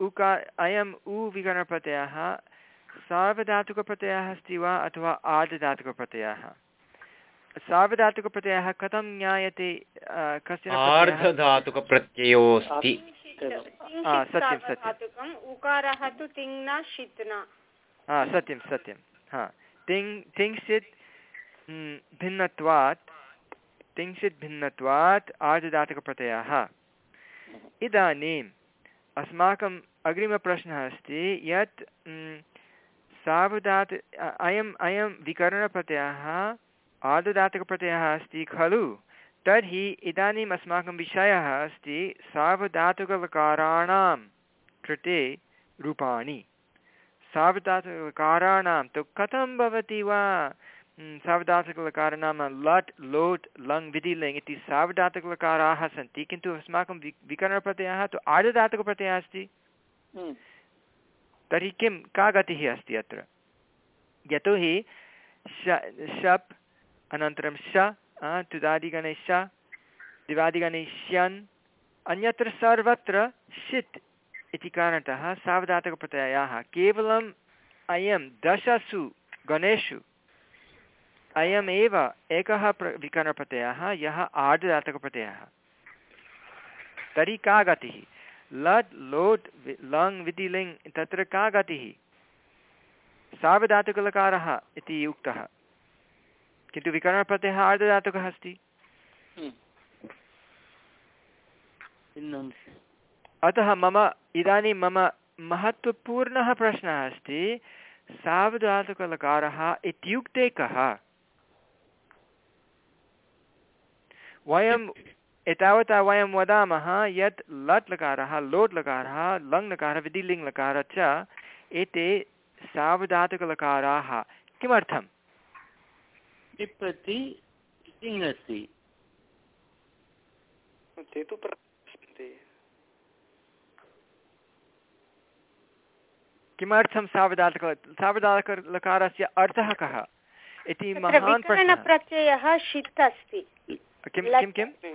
उका अयम् उ विकरणप्रत्ययः सार्वधातुकप्रत्ययः अस्ति वा अथवा आर्धधातुकप्रत्ययः? सार्वधातुकप्रत्ययः कथं ज्ञायते कस्य आर्धधातुकप्रत्ययोऽस्ति सत्यं, सत्यं। उकारः तु हा सत्यं सत्यं। हा। तिङ् तिंशित् म्, भिन्नत्वात् तिंशित् भिन्नत्वात् आर्धधातुकप्रत्ययः। इदानीम् अस्माकम् अग्रिमप्रश्नः अस्ति, यत् अ- अयम्, अयं विकरणप्रत्ययः आर्धधातुकप्रत्ययः अस्ति खलु? तर्हि इदानीम् अस्माकं विषयः अस्ति सार्वधातुकलकाराणां कृते रूपाणि। सार्वधातुककाराणां तु कथं भवति वा? म्, सार्वधातुकलकाराणां लट् लोट् लङ् विधिलिङ् इति सार्वधातुकलकाराः सन्ति किन्तु अस्माकं वि विकरणप्रत्ययः तु आर्धधातुकप्रत्ययः अस्ति। तर्हि किं का गतिः अस्ति अत्र यतोहि श शप् अनन्तरं श तुदादिगणे श दिवादिगणे श्यन् अन्यत्र सर्वत्र षित् इति कारणतः सावधातकप्रत्ययाः केवलम् अयं दशसु गणेषु अयमेव एकः प्र विकरणप्रत्ययः यः आर्धधातकप्रत्ययः तर्हि का गतिः? लट् लोट् लङ् विधिलिङ् तत्र का गतिः? सार्वधातुकलकारः इति उक्तः। किन्तु विकरणप्रत्ययः आर्धधातुकः अस्ति। अतः मम इदानीं मम महत्त्वपूर्णः प्रश्नः अस्ति सावधातुकलकारः इत्युक्ते कः? वयम् एतावता वयं वदामः यत् लट् लकारः लोट् लकारः लङ् लकारः विधिलिङ् लकारः च एते सावधातुकलकाराः। किमर्थम्? ते तु किमर्थं सावधातक सावधातकलकारस्य अर्थः कः? इति महान् विकरणप्रत्ययः षित् अस्ति। किं किं किं?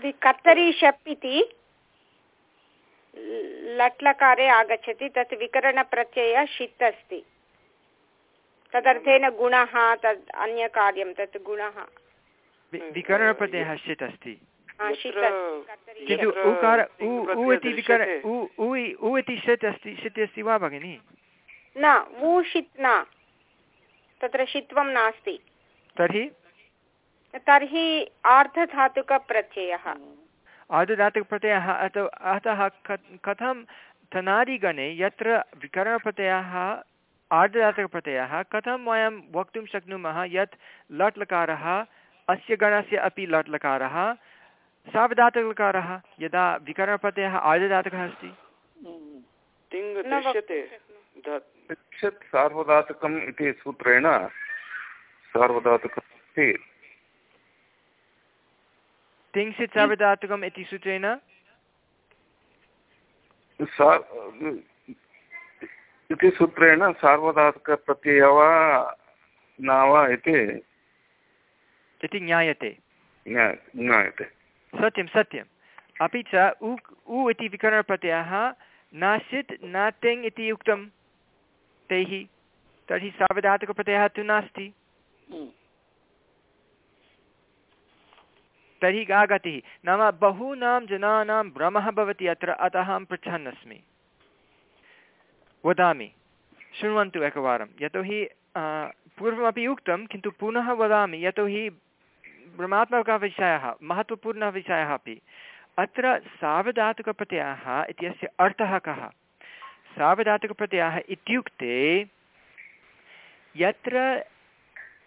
वि- कर्तरि शप् इति लट्लकारे आगच्छति तत् विकरणप्रत्ययः षित् अस्ति। तदर्थेन गुणः तद् अन्यकार्यं तत् गुणः। विकरणप्रत्ययः षित् अस्ति। हा, किन्तु उकार उ इति विकर उ उ इति षित् अस्ति षित् अस्ति वा भगिनि? न ऊ षित् न। तत्र षित्वं नास्ति। तर्हि? तर्हि आर्धधातुकप्रत्ययः। आर्धधातुकप्रत्ययः अत कथं धनादिगणे यत्र विकरणप्रत्ययः आर्धधातुकप्रत्ययः कथं वयं वक्तुं शक्नुमः यत् लट् लकारः अस्य गणस्य अपि लट् लकारः सावधातुकलकारः यदा विकरणप्रत्ययः आर्धधातुकः अस्ति? सार्वधातुकम् इति सूत्रेण सार्वधातुकम् अस्ति। तिंशित् सावधातुकम् इति सूत्रेण इति सूत्रेण सार्वधातुकप्रत्ययः वा न वा इति इति ज्ञायते ज्ञा- ज्ञायते सत्यं सत्यम् अपि च उ उ इति विकरणप्रत्ययः न षित् न तिङ् इति उक्तं तैः तर्हि सावधातुकप्रत्ययः तु नास्ति तर्हि का गतिः नाम बहूनां जनानां भ्रमः भवति अत्र, अतः अहं पृच्छन् अस्मि वदामि। शृण्वन्तु एकवारं। यतोहि पूर्वमपि उक्तं, किन्तु पुनः वदामि। यतोहि भ्रमात्मकः विषयः, महत्त्वपूर्णः विषयः अपि। अत्र सावधातुकप्रत्ययः इत्यस्य अर्थः कः? सावधातुकप्रत्ययः इत्युक्ते, यत्र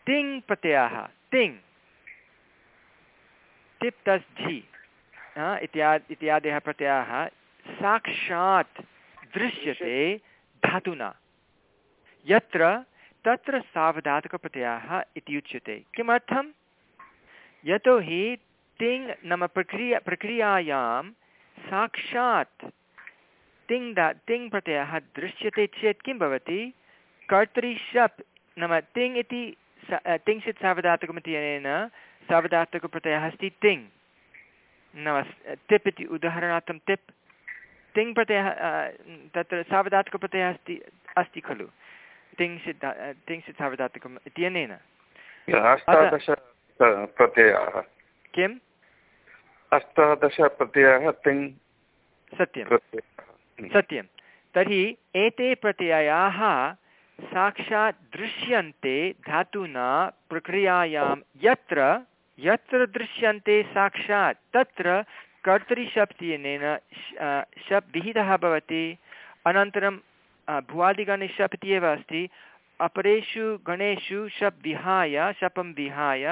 तिङ् प्रत्ययः, तिङ् टिप् तस् इत्यादि इत्यादयः प्रत्ययाः साक्षात् दृश्यते धातुना। यत्र तत्र सावधातुकप्रत्ययः इति उच्यते। किमर्थं यतोहि तिङ् नाम प्रक्रिया प्रक्रियायां साक्षात् तिङ् दा तिङ् प्रत्ययः दृश्यते चेत् किं भवति? कर्तरि शप् नाम तिङ् इति तिङ्क्षित् सावधातुकमिति अनेन सावधातुकप्रत्ययः अस्ति तिङ् नाम तिप् इति उदाहरणार्थं तिप् तिङ् प्रत्ययः तत्र सावधातुकप्रत्ययः अस्ति अस्ति खलु तिंशित् धा- तिंशित् सार्वधातुकम् इत्यनेन प्रत्ययाः किम् अष्टादश प्रत्ययाः तिङ् सत्यं सत्यं तर्हि एते प्रत्ययाः साक्षात् दृश्यन्ते धातुना प्रक्रियायां यत्र यत्र दृश्यन्ते साक्षात्, तत्र कर्तरिशप्त्यनेन शप् विहितः भवति। अनन्तरं भुवादिगणे शप् इति एव अस्ति। अपरेषु गणेषु शप् विहाय शपं विहाय,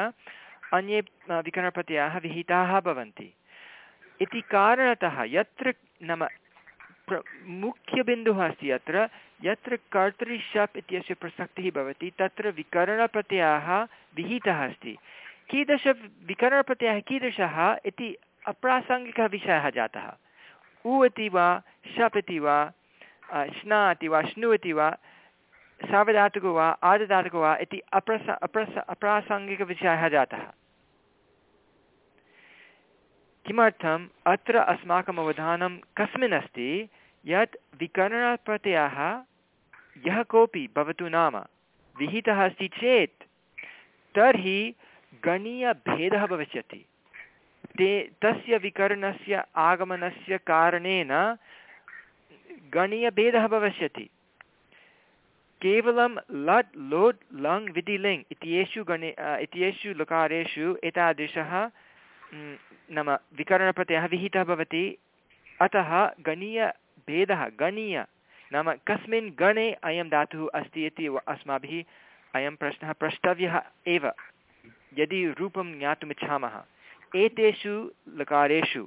अन्ये विकरणप्रत्ययाः विहिताः भवन्ति। इति कारणतः यत्र नाम मुख्यबिन्दुः अस्ति अत्र यत्र कर्तृशप् इत्यस्य प्रसक्तिः भवति, तत्र विकरणप्रत्ययः विहितः अस्ति। कीदृश विकरणप्रत्ययः कीदृशः इति अप्रासङ्गिकः विषयः जातः। उ इति वा शप् इति वा श्ना इति वा, श्नु इति वा सावधातुको वा आदधातुको वा इति अप्रस अप्रस, अप्रासङ्गिकविषयः जातः। किमर्थम्? अत्र अस्माकम् अवधानं कस्मिन् अस्ति? यत् विकरणप्रत्ययः यः कोऽपि, भवतु नाम, विहितः अस्ति चेत्, तर्हि गणीयभेदः भविष्यति। ते, तस्य विकरणस्य आगमनस्य कारणेन गणीयभेदः भविष्यति। केवलं लट् लोट् लङ् विधि लिङ् इत्येषु गणे इत्येषु लकारेषु एतादृशः नाम विकरणप्रत्ययः विहितः भवति। अतः गणीयभेदः, गणीय, नाम कस्मिन् गणे अयं धातुः अस्ति इति अस्माभिः अयं प्रश्नः प्रष्टव्यः एव। यदि रूपं ज्ञातुमिच्छामः एतेषु लकारेषु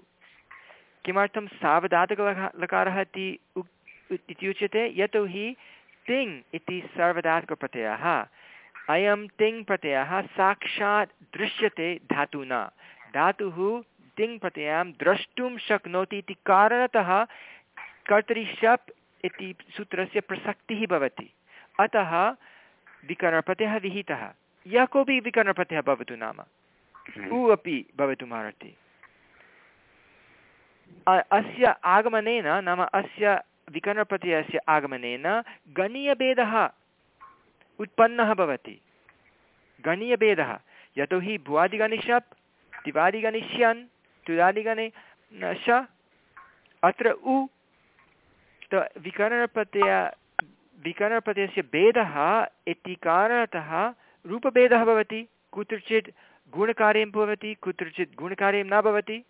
किमर्थं सावधातुकलः लकारः इति उक्, इति उच्यते, यतोहि तिङ् इति सार्वधातुकप्रत्ययः। अयं तिङ् प्रत्ययः साक्षात् दृश्यते धातुना। धातुः तिङ् प्रत्ययं द्रष्टुं शक्नोति इति कारणतः कर्तरि शप् इति सूत्रस्य प्रसक्तिः भवति। अतः विकरणप्रत्ययः विहितः। यः कोऽपि विकरणप्रत्ययः भवतु नाम उ अपि भवितुमर्हति अस्य आगमनेन नाम अस्य विकरणप्रत्ययस्य आगमनेन गणीयभेदः उत्पन्नः भवति गणीयभेदः यतोहि भुवादिगणे शप् दिवादिगणे तुदादिगणे न श अत्र उ त विकरणप्रत्यय विकरणप्रत्ययस्य भेदः इति कारणतः रूपभेदः भवति, कुत्रचित् गुणकार्यं भवति, कुत्रचित् गुणकार्यं न भवति।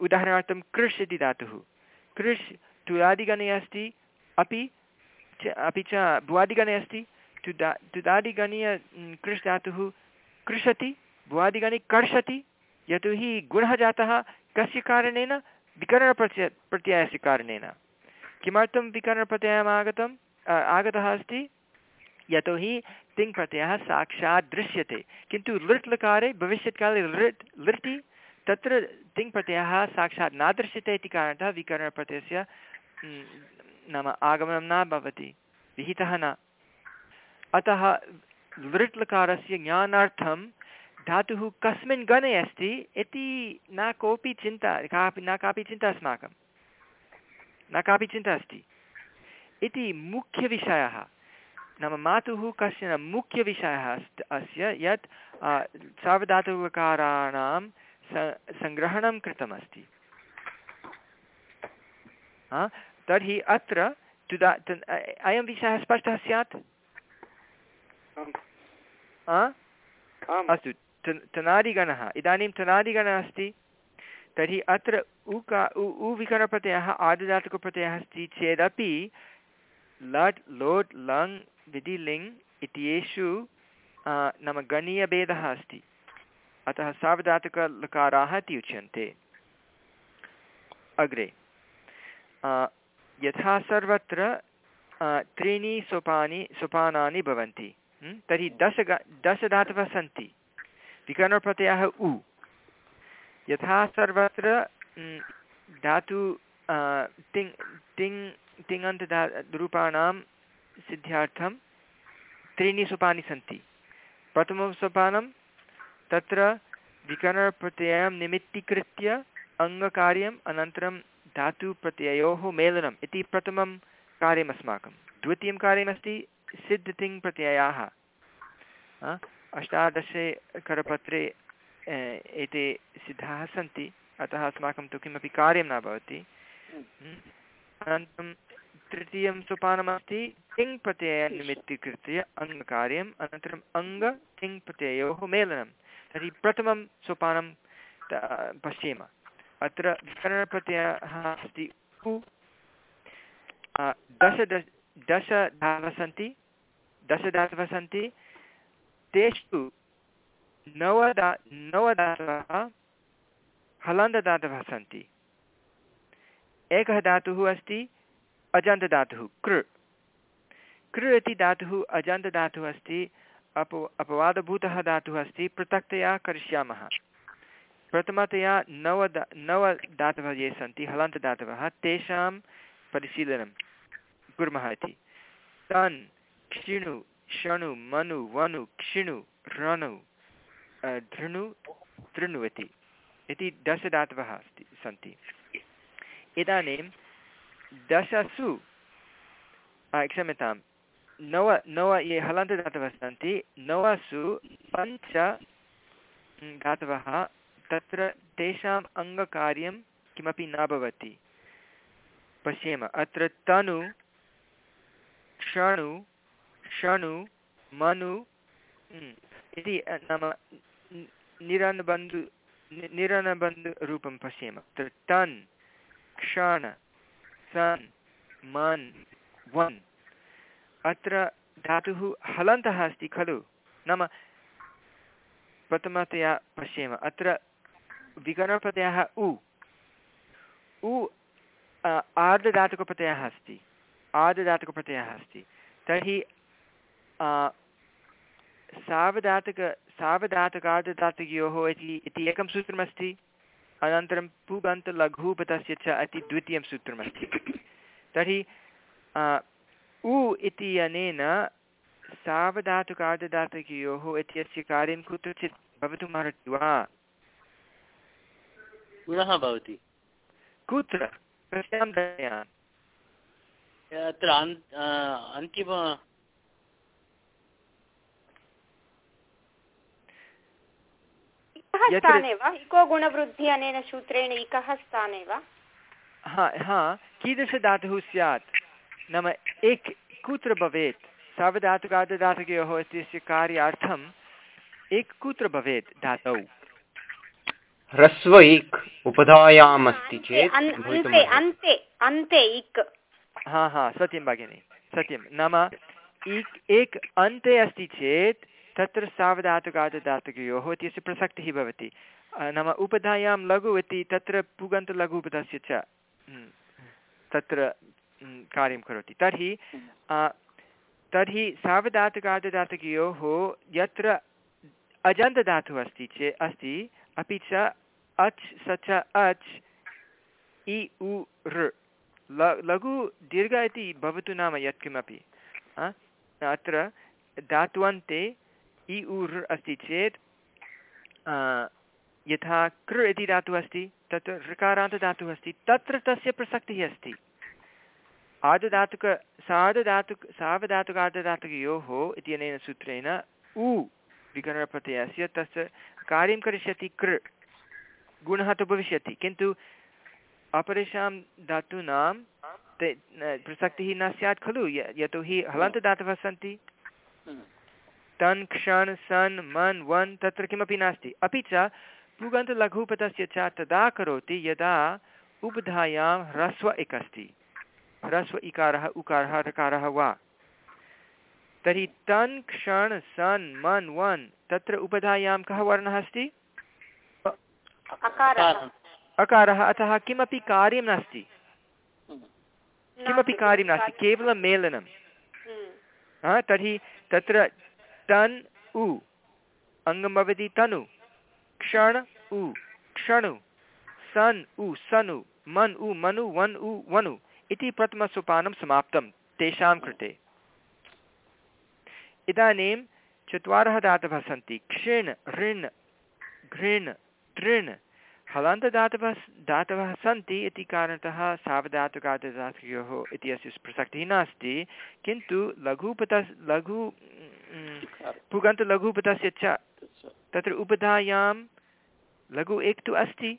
उदाहरणार्थं कृष् इति धातुः। कृष् तुदादिगणे अस्ति, अपि च अपि च भुवादिगणे अस्ति। तुदा तुदादिगणीय कृष् धातुः कृषति भुवादिगणे कर्षति, यतोहि गुणः जातः कस्य कारणेन? विकरणप्रत्यय प्रत्ययस्य कारणेन। किमर्थं विकरणप्रत्ययम् आगतम् आगतः अस्ति? यतोहि तिङ् प्रत्ययः साक्षात् दृश्यते। किन्तु लृट् लकारे भविष्यत्काले लृट्, लृटि तत्र तिङ् प्रत्ययः साक्षात् न दृश्यते इति कारणतः विकरणप्रत्ययस्य नाम आगमनं न भवति, विहितः न। अतः लृट् लकारस्य ज्ञानार्थं धातुः कस्मिन् गणे अस्ति इति न कोऽपि चिन्ता, कापि, न कापि चिन्ता अस्माकं। न कापि चिन्ता अस्ति। इति मुख्यविषयः। नाम मातुः कश्चन मुख्यविषयः अस्त अस्य यत् आ, सार्वधातुककाराणां स सङ्ग्रहणं कृतमस्ति। तर्हि अत्र तुदा अयं विषयः स्पष्टः स्यात्? हा? अस्तु तनादिगणः। इदानीं तनादिगणः अस्ति। तर्हि अत्र उका उ उविकरणप्रत्ययः आदिदातुकप्रत्ययः अस्ति चेदपि लट् लोट् लङ् विधि लिङ् इत्येषु नाम गणीयभेदः अस्ति। अतः सार्वधातुकलकाराः इति उच्यन्ते। अग्रे यथा सर्वत्र त्रीणि सोपानि, सोपानानि भवन्ति? तर्हि दश दशधातवः सन्ति। विकरणप्रत्ययः उ। यथा सर्वत्र धातु तिङ् तिङ् तिङन्तधा रूपाणां सिद्ध्यार्थं त्रीणि सोपानि सन्ति। प्रथमं सोपानं तत्र विकरणप्रत्ययं निमित्तीकृत्य अङ्गकार्यम्, अनन्तरं धातुप्रत्ययोः मेलनम् इति प्रथमं कार्यम् अस्माकं द्वितीयं कार्यमस्ति सिद्धतिङ् प्रत्ययाः अष्टादशे करपत्रे एते सिद्धाः सन्ति। अतः अस्माकं तु किमपि कार्यं न भवति। अनन्तरं तृतीयं सोपानमस्ति तिङ् प्रत्ययनिमित्तीकृत्य अङ्गकार्यम्, अनन्तरम् अङ्ग तिङ् प्रत्ययोः मेलनं तर्हि प्रथमं सोपानं पश्येम। अत्र विकरणप्रत्ययः अस्ति उ दश दश सन्ति, दशधातवः सन्ति, तेषु नवदा, नवधातवः हलन्तदातवः सन्ति। एकः धातुः अस्ति अजन्तदातुः कृ। कृ इति धातुः अजन्तदातुः अस्ति, अप, अपवादभूतः धातुः अस्ति, पृथक्तया करिष्यामः। प्रथमतया नव नव धातवः ये सन्ति हलन्तदातवः तेषां परिशीलनं कुर्मः इति। तन्, क्षिणु, शणु, मनु, वनु, क्षिणु रणु धृणु तृणु इति दशधातवः अस्ति, सन्ति। इदानीं दशसु। क्षम्यतां नव नव ये हलन्तदातवः सन्ति नवसु पञ्च धातवः तत्र तेषाम् अङ्गकार्यं किमपि न भवति। पश्येम, अत्र तनु क्षणु क्षणु मनु इति नाम निरनबन्धु निरनबन्धुरूपं पश्येम। तत्र तन्, क्षण सन्, मन्, वन्। अत्र धातुः हलन्तः अस्ति खलु। नाम प्रथमतया पश्येम। अत्र विकरणप्रत्ययः उ। उ आर्धधातुकप्रत्ययः अस्ति। आर्धधातुकप्रत्ययः अस्ति। तर्हि सावधातुक सावधातुकार्धधातुकयोः इति एकं सूत्रमस्ति। अनन्तरं पुगन्तलघूपतस्य च इति द्वितीयं सूत्रमस्ति। [coughs] तर्हि उ इति अनेन सावधातुकार्धधातुकयोः इत्यस्य कार्यं कुत्रचित् भवितुमर्हति वा? पुनः भवति। कुत्र? कस्यां दयान् अत्र अन्तिम स्थाने वा? इको गुणवृद्धि अनेन सूत्रेण इकः स्थाने वा? हा हा कीदृशधातुः स्यात्? नाम एक कुत्र भवेत्? सावधातुकार्धधातुकयोः इत्यस्य कार्यार्थम् एक कुत्र भवेत् धातौ? ह्रस्व इक् उपधायाम् अस्ति चेत् अन्ते अन्ते अन्ते इक्। हा हा सत्यं भगिनि सत्यं। नाम इक् एक अन्ते अस्ति चेत् तत्र सावधातुकार्धधातुकयोः इत्यस्य प्रसक्तिः भवति। नाम उपधायां लघु इति तत्र पुगन्तलघु उपधस्य च तत्र कार्यं करोति। तर्हि तर्हि सावधातुकार्धधातुकयोः यत्र अजन्तधातुः अस्ति चेत् अस्ति, अपि च अच्, स च अच्, इ, उ, ऋ। लघु, दीर्घ इति भवतु नाम यत्किमपि। अत्र धात्वन्ते इ उर् अस्ति चेत् यथा कृ इति धातुः अस्ति तत्र ऋकारान्तधातुः अस्ति, तत्र तस्य प्रसक्तिः अस्ति। आर्धधातुक सार्धधातुक सार्वधातुकार्धधातुकयोः इत्यनेन सूत्रेण उ विकरणप्रत्ययस्य तस्य कार्यं करिष्यति कृ, गुणः तु भविष्यति, किन्तु अपरेषां धातूनां ते प्रसक्तिः न स्यात् खलु यतोहि हलन्तदातवः सन्ति। तन् क्षण् सन् मन् वन् तत्र किमपि नास्ति। अपि च पुगन्तलघुपतस्य च तदा करोति यदा उपधायां ह्रस्व इक् अस्ति ह्रस्व इकारः उकारः ऋकारः वा। तर्हि तन् क्षण् सन् मन् वन् तत्र उपधायां कः वर्णः अस्ति? अकारः। अतः किमपि कार्यं नास्ति। किमपि कार्यं नास्ति केवलं मेलनं तर्हि तत्र तन् उ। अङ्गं भवति तनु। क्षण उ। क्षणु। सन् उ, सनु। मन् उ, मनु। वन् उ, वनु। इति प्रथमसोपानं समाप्तं तेषां कृते। इदानीं चत्वारः धातवः सन्ति। क्षिण्, ऋण्, घृण्, तृण्। हलन्तदातवः दातवः सन्ति इति कारणतः सावधातुकातदातयोः इति अस्य प्रसक्तिः नास्ति। किन्तु लघुपत लघु पुगन्तलघुपतस्य च तत्र उपधायां लघु एक् तु अस्ति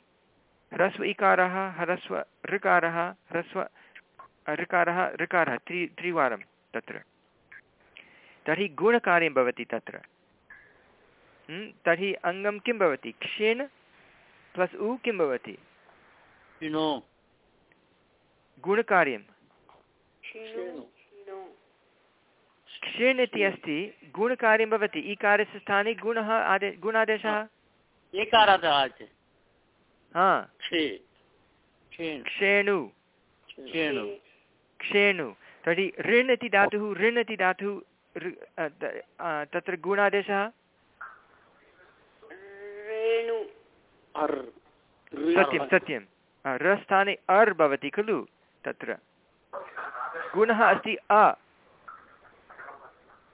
ह्रस्व इकारः ह्रस्व ऋकारः ह्रस्व ऋकारः ऋकारः त्रि त्रिवारं तत्र तर्हि गुणकार्यं भवति तत्र तर्हि अङ्गं किं भवति क्षेण प्लस् उ किं भवति गुणकार्यं क्षिण् इति अस्ति गुणकार्यं भवति इकारस्य स्थाने गुणः आदे गुणादेशः हा क्षेणु क्षेणु तर्हि ऋण् इति धातुः ऋण् इति धातुः तत्र गुणादेशः सत्यं सत्यं रस्थाने अर् भवति खलु तत्र गुणः अस्ति अ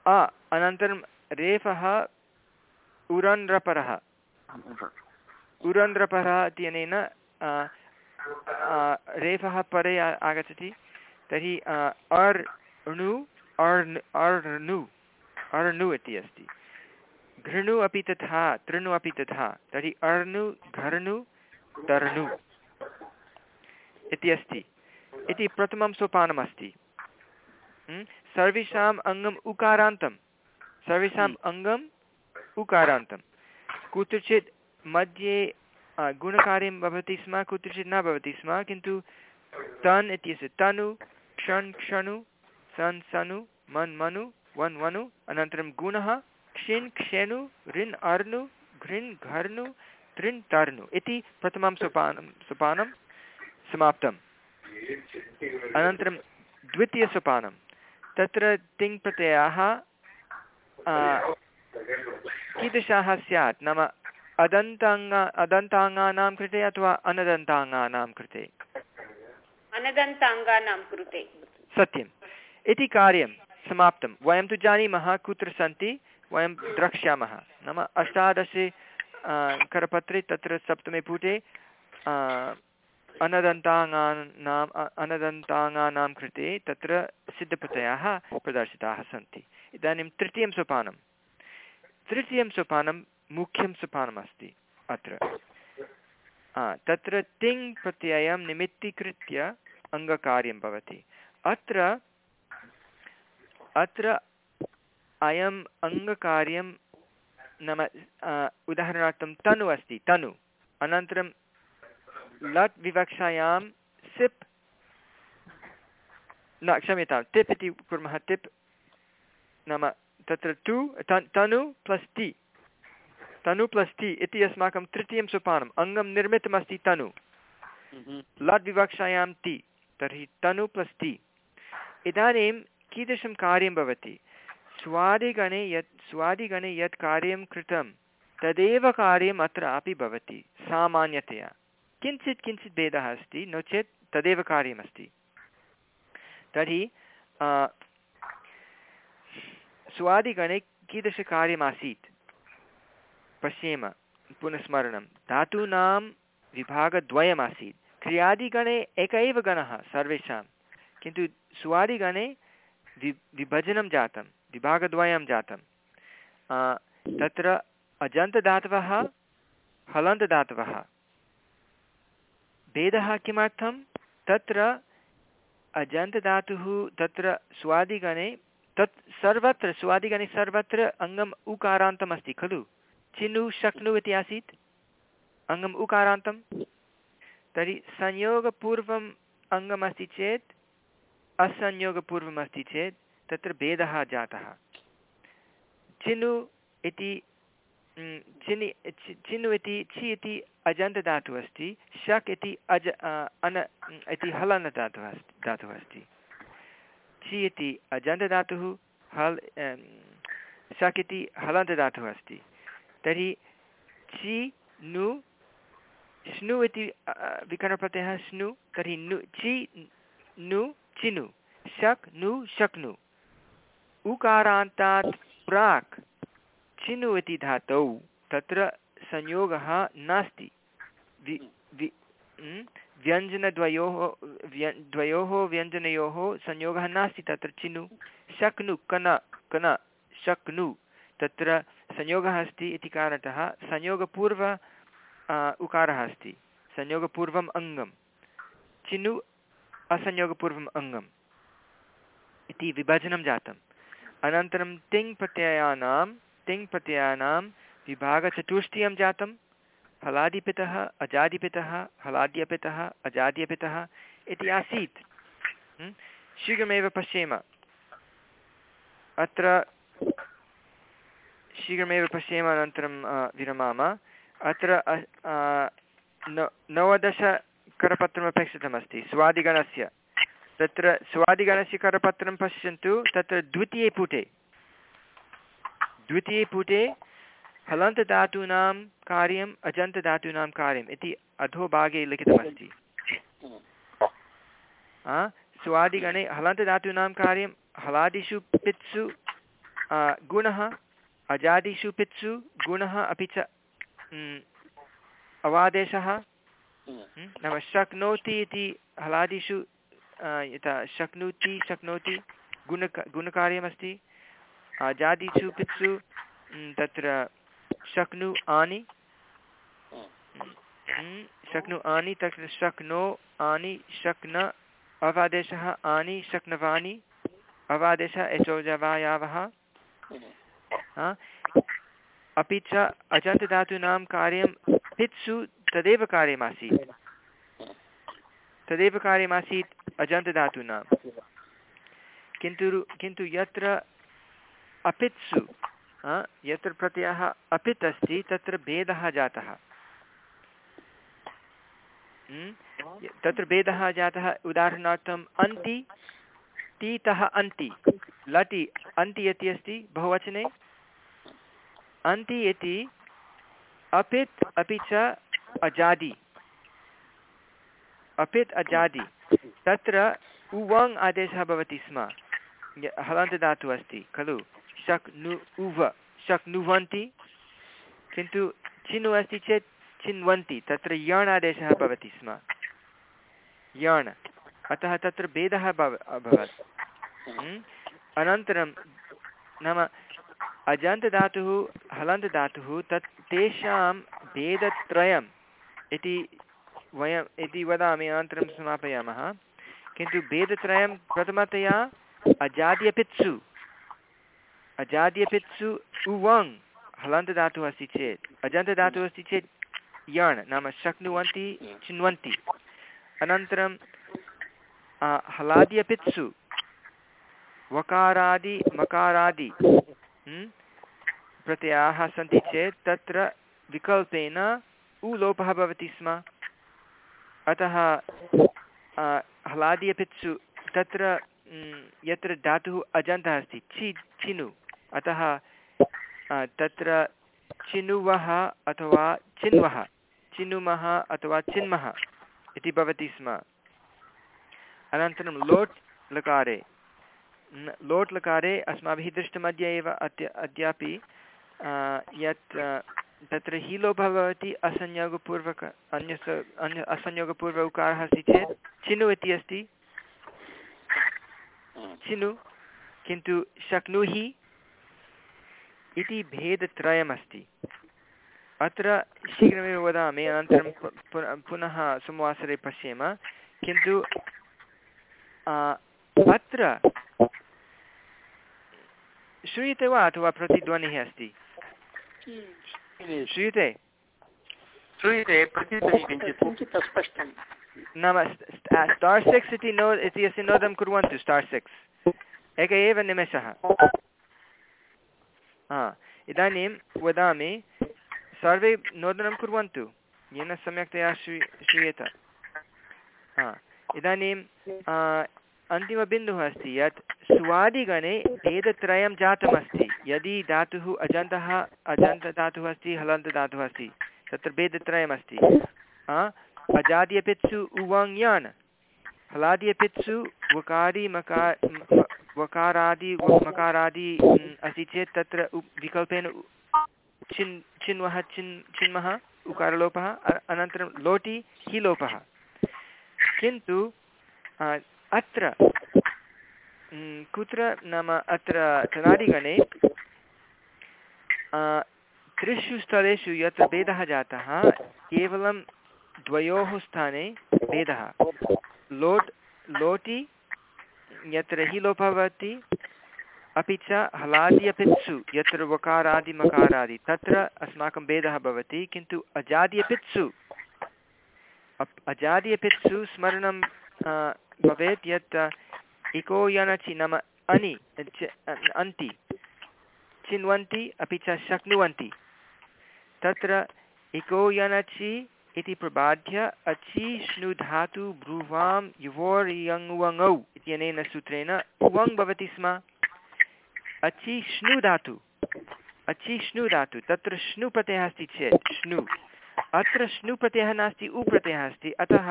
अनन्तरं रेफः उरन्ध्रपरः उरन्ध्रपरः इत्यनेन रेफः परे आगच्छति। तर्हि अर्, णु, अर् अर् अर्णु इति अस्ति। घृणु अपि तथा, तृणु अपि तथा। तर्हि अर्णु घर्णु, तर्णु इति अस्ति। इति प्रथमं सोपानमस्ति। सर्वेषाम् अङ्गम् उकारान्तं सर्वेषाम् अङ्गम् उकारान्तं कुत्रचित् मध्ये गुणकार्यं भवति स्म कुत्रचित् न भवति स्म किन्तु तन् इत्यस्य तनु क्षण् क्षणु सन् सनु मन् मनु वन् वनु अनन्तरं गुणः क्षिन् क्षेणु ऋन् अर्नु घृन् घर्नु तृन् तर्नु इति प्रथमं सोपानं सोपानं समाप्तम्। अनन्तरं द्वितीयसोपानं तत्र तिङ्प्रत्ययाः कीदृशाः स्यात्? नाम अदन्ताङ्ग अदन्ताङ्गानां कृते अथवा अनदन्ताङ्गानां कृते? अनदन्ताङ्गानां कृते। सत्यम्। इति कार्यं समाप्तं। वयं तु जानीमः कुत्र सन्ति वयं द्रक्ष्यामः। नाम अष्टादशे करपत्रे तत्र सप्तमे पुटे अनदन्ताङ्गानाम् अनदन्ताङ्गानां कृते तत्र सिद्धप्रत्ययाः प्रदर्शिताः सन्ति। इदानीं तृतीयं सोपानं तृतीयं सोपानं मुख्यं सोपानमस्ति अत्र। तत्र तिङ् प्रत्ययं निमित्तीकृत्य अङ्गकार्यं भवति। अत्र अत्र अयम् अङ्गकार्यं नाम उदाहरणार्थं तनु अस्ति, तनु। अनन्तरं लट् विवक्षायां सिप् न क्षम्यतां टिप् इति कुर्मः टिप् नाम तत्र टु तनु प्लस् टि तनु प्लस् टि इति अस्माकं तृतीयं सोपानम् अङ्गं निर्मितमस्ति तनु लट् विवक्षायां टि तर्हि तनु प्लस् टि इदानीं कीदृशं कार्यं भवति स्वादिगणे यत् स्वादिगणे यत् कार्यं कृतं तदेव कार्यम् अत्रापि भवति सामान्यतया किञ्चित् किञ्चित् भेदः अस्ति, नो चेत् तदेव कार्यमस्ति। तर्हि स्वादिगणे कीदृशकार्यमासीत्? पश्येम, पुनस्मरणं। धातूनां विभागद्वयमासीत्। क्रियादिगणे एक एव गणः सर्वेषां, किन्तु स्वादिगणे वि, विभजनं जातं, विभागद्वयं जातं। तत्र अजन्तदातवः, हलन्तदातवः। भेदः किमर्थं? तत्र अजन्तदातुः तत्र स्वादिगणे, तत् सर्वत्र, स्वादिगणे सर्वत्र अङ्गम् उकारान्तमस्ति खलु? चिनु, शक्नु इति आसीत्? अङ्गम् उकारान्तं? तर्हि संयोगपूर्वम् अङ्गमस्ति चेत्, असंयोगपूर्वमस्ति चेत्, तत्र भेदः जातः। चिनु इति, चिनि चिनु इति छि इति अजन्तदातुः अस्ति, शक् इति अज अन, इति हलनधातुः अस्ति धातुः अस्ति। छि इति अजन्तदातुः हल् शक् इति हलन्तदातुः अस्ति। तर्हि छि नु स्नु इति विकरणप्रत्ययः स्नु तर्हि नु, चि, नु, चिनु, शक्, नु, शक्नु। उकारान्तात् प्राक् चिनु इति धातौ, तत्र संयोगः नास्ति। व्यञ्जनद्वयोः, व्य द्वयोः व्यञ्जनयोः संयोगः नास्ति। तत्र चिनु, शक्नु, कन कन, शक्नु, तत्र संयोगः अस्ति इति कारणतः संयोगपूर्व उकारः अस्ति। संयोगपूर्वम् अङ्गं चिनु, असंयोगपूर्वम् अङ्गम् इति विभजनं जातम्। अनन्तरं तिङ् प्रत्ययानां विभागचतुष्टयं जातं हलादिपितः अजादिपितः हलाद्यपितः अजाद्यपितः इति आसीत्? शीघ्रमेव पश्येम। अत्र शीघ्रमेव पश्येम, अनन्तरं विरमाम। अत्र न नवदशकरपत्रम् अपेक्षितमस्ति स्वादिगणस्य। तत्र स्वादिगणस्य करपत्रं पश्यन्तु, तत्र द्वितीये पुटे। द्वितीये पुटे हलन्तधातूनां कार्यम् अजन्तधातूनां कार्यम् इति अधोभागे लिखितमस्ति। स्वादिगणे हलन्तधातूनां कार्यं हलादिषु पित्सु गुणः, अजादिषु पित्सु, गुणः अपि च अवादेशः। नाम शक्नोति इति हलादिषु यथा शक्नोति शक्नोति, गुणक, गुणकार्यमस्ति। अजादिषु पित्सु तत्र शक्नु आनि। शक्नु आनि तत्र शक्नो आनि शक्न अवादेशः आनि शक्नवानि अवादेशः एचोजवायावः हा? अपि च अजन्तधातूनां कार्यं पित्सु तदेव कार्यमासीत्। तदेव कार्यमासीत् अजन्तधातूनां। किन्तु किन्तु यत्र अपित्सु यत्र प्रत्ययः अपित् अस्ति तत्र भेदः जातः। हम्म? तत्र भेदः जातः, उदाहरणार्थम्, अन्ति, तीतः अन्ति लटि अन्ति इति अस्ति, बहुवचने। अन्ति इति अपित् अपि च अजादि। अपित् अजादि। तत्र उवङ् आदेशः भवति स्म। हलन्तदातुः अस्ति, खलु? शक्नु उव शक्नुवन्ति किन्तु चिनु अस्ति चेत् चिन्वन्ति तत्र यण् आदेशः भवति स्म यण् अतः तत्र भेदः भव अभवत्? अनन्तरं नाम अजन्तधातुः हलन्तधातुः तत् तेषां भेदत्रयम् इति वयम् इति वदामि अनन्तरं समापयामः किन्तु भेदत्रयं प्रथमतया अजाद्यपित्सु अजाद्यपित्सु उवङ् हलन्तधातुः अस्ति चेत्। अजन्तधातुः अस्ति चेत् यण् नाम शक्नुवन्ति चिन्वन्ति। अनन्तरं हलाद्यपित्सु वकारादि मकारादि हम्म, प्रत्ययाः सन्ति चेत् तत्र विकल्पेन उलोपः भवति स्म। अतः आ, हलादियपित्सु तत्र म्, यत्र धातुः अजन्तः अस्ति चि चिनु। अतः तत्र चिनुवः अथवा चिन्वः, चिनुमः अथवा चिन्मः इति भवति स्म। अनन्तरं लोट् लकारे। लोट् लकारे अस्माभिः दृष्टमद्य एव अद्य, अद्यापि यत् तत्र हि लोपः भवति असंयोगपूर्वक, अन्यस, अन्य असंयोगपूर्व उकारः अस्ति चेत् चिनु इति अस्ति। चिनु, किन्तु शक्नुहि इति भेदत्रयमस्ति। अत्र शीघ्रमेव वदामि अनन्तरं पुनः सोमवासरे पश्येम। किन्तु अत्र श्रूयते वा अथवा प्रतिध्वनिः अस्ति? श्रूयते? श्रूयते नाम स्टार् सिक्स् इति नो इति अस्य नोदं कुर्वन्तु स्टार् सिक्स्। एक एव निमेषः। हा, इदानीं वदामि, सर्वे नोदनं कुर्वन्तु, येन सम्यक्तया श्रूय श्रूयेत। हा, इदानीं अन्तिमबिन्दुः अस्ति यत् स्वादिगणे भेदत्रयं जातमस्ति। यदि धातुः अजन्तः, अजन्तधातुः अस्ति, हलन्तधातुः अस्ति, तत्र भेदत्रयमस्ति अजाद्यपित्सु उवङ्यान्, हलाद्यपित्सु वकारि मकार वकारादि मकारादि अस्ति चेत् तत्र विकल्पेन चिन् चिन्वः चिन् चिन्मः उकारलोपः अनन्तरं लोटि हि लोपः किन्तु अत्र कुत्र नाम अत्र चनादिगणे त्रिषु स्थलेषु यत्र भेदः जातः, केवलं द्वयोः स्थाने भेदः। लोट्, लोटि यत्र हि लोपः भवति अपि च हलादि अपित्सु यत्र वकारादि मकारादि। तत्र अस्माकं भेदः भवति किन्तु अजादि अप् अजादि अपित्सु स्मरणं अ, भवेत् यत् इको यनचि नाम अनि अन्ति। चिन्वन्ति अपि च शक्नुवन्ति। तत्र इको यनचि इति प्रबाध्य अचि श्नु धातु ब्रुवां युवोर्यङ्वङौ इत्यनेन सूत्रेण उवङ् भवति स्म। अचि श्नु धातु। अचि श्नु धातु। तत्र श्नु प्रत्ययः अस्ति चेत्, श्नु। अत्र श्नु प्रत्ययः नास्ति, उ प्रत्ययः अस्ति। अतः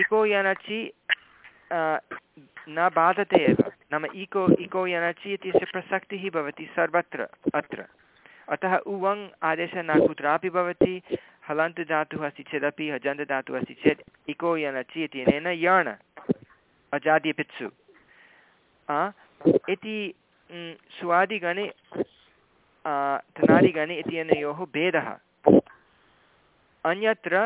इको यनचि न बाधते एव। नाम इको इको यनचि इत्यस्य प्रसक्तिः भवति सर्वत्र, अत्र। अतः उवङ् आदेशः न कुत्रापि भवति। हलन्तधातुः अस्ति चेदपि हजन्तधातुः अस्ति चेत् इको यनचि इत्यनेन यण अजादिपित्सु इति स्वादिगणे आ, तनादिगणे इत्यनयोः भेदः अन्यत्र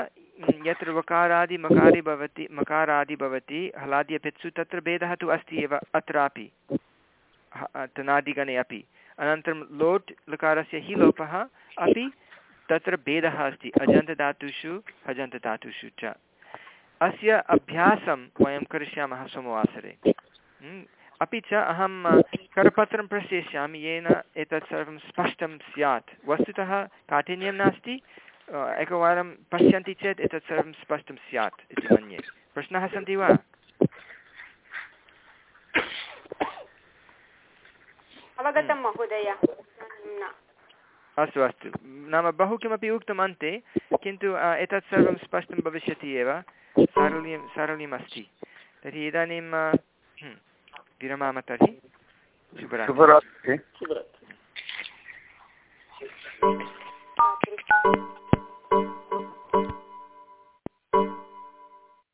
यत्र वकारादि मकारि भवति मकारादि भवति हलादि अपित्सु तत्र भेदः तु अस्ति एव अत्रापि तनादिगणे अपि अनन्तरं लोट् लकारस्य हि लोपः अपि तत्र भेदः अस्ति अजन्तधातुषु हजन्तधातुषु च। अस्य अभ्यासं वयं करिष्यामः सोमवासरे। अपि च अहं करपत्रं प्रेषयिष्यामि, येन एतत् सर्वं स्पष्टं स्यात्। वस्तुतः काठिन्यं नास्ति एकवारं पश्यन्ति चेत् एतत् सर्वं स्पष्टं स्यात् इति मन्ये। प्रश्नाः सन्ति वा? अवगतं महोदय। अस्तु अस्तु। नाम बहु किमपि उक्तम् अन्ते किन्तु एतत् सर्वं स्पष्टं भविष्यति एव। सारल्यं सारल्यम् अस्ति तर्हि इदानीं विरमामः तर्हि। शुभरात्रिः।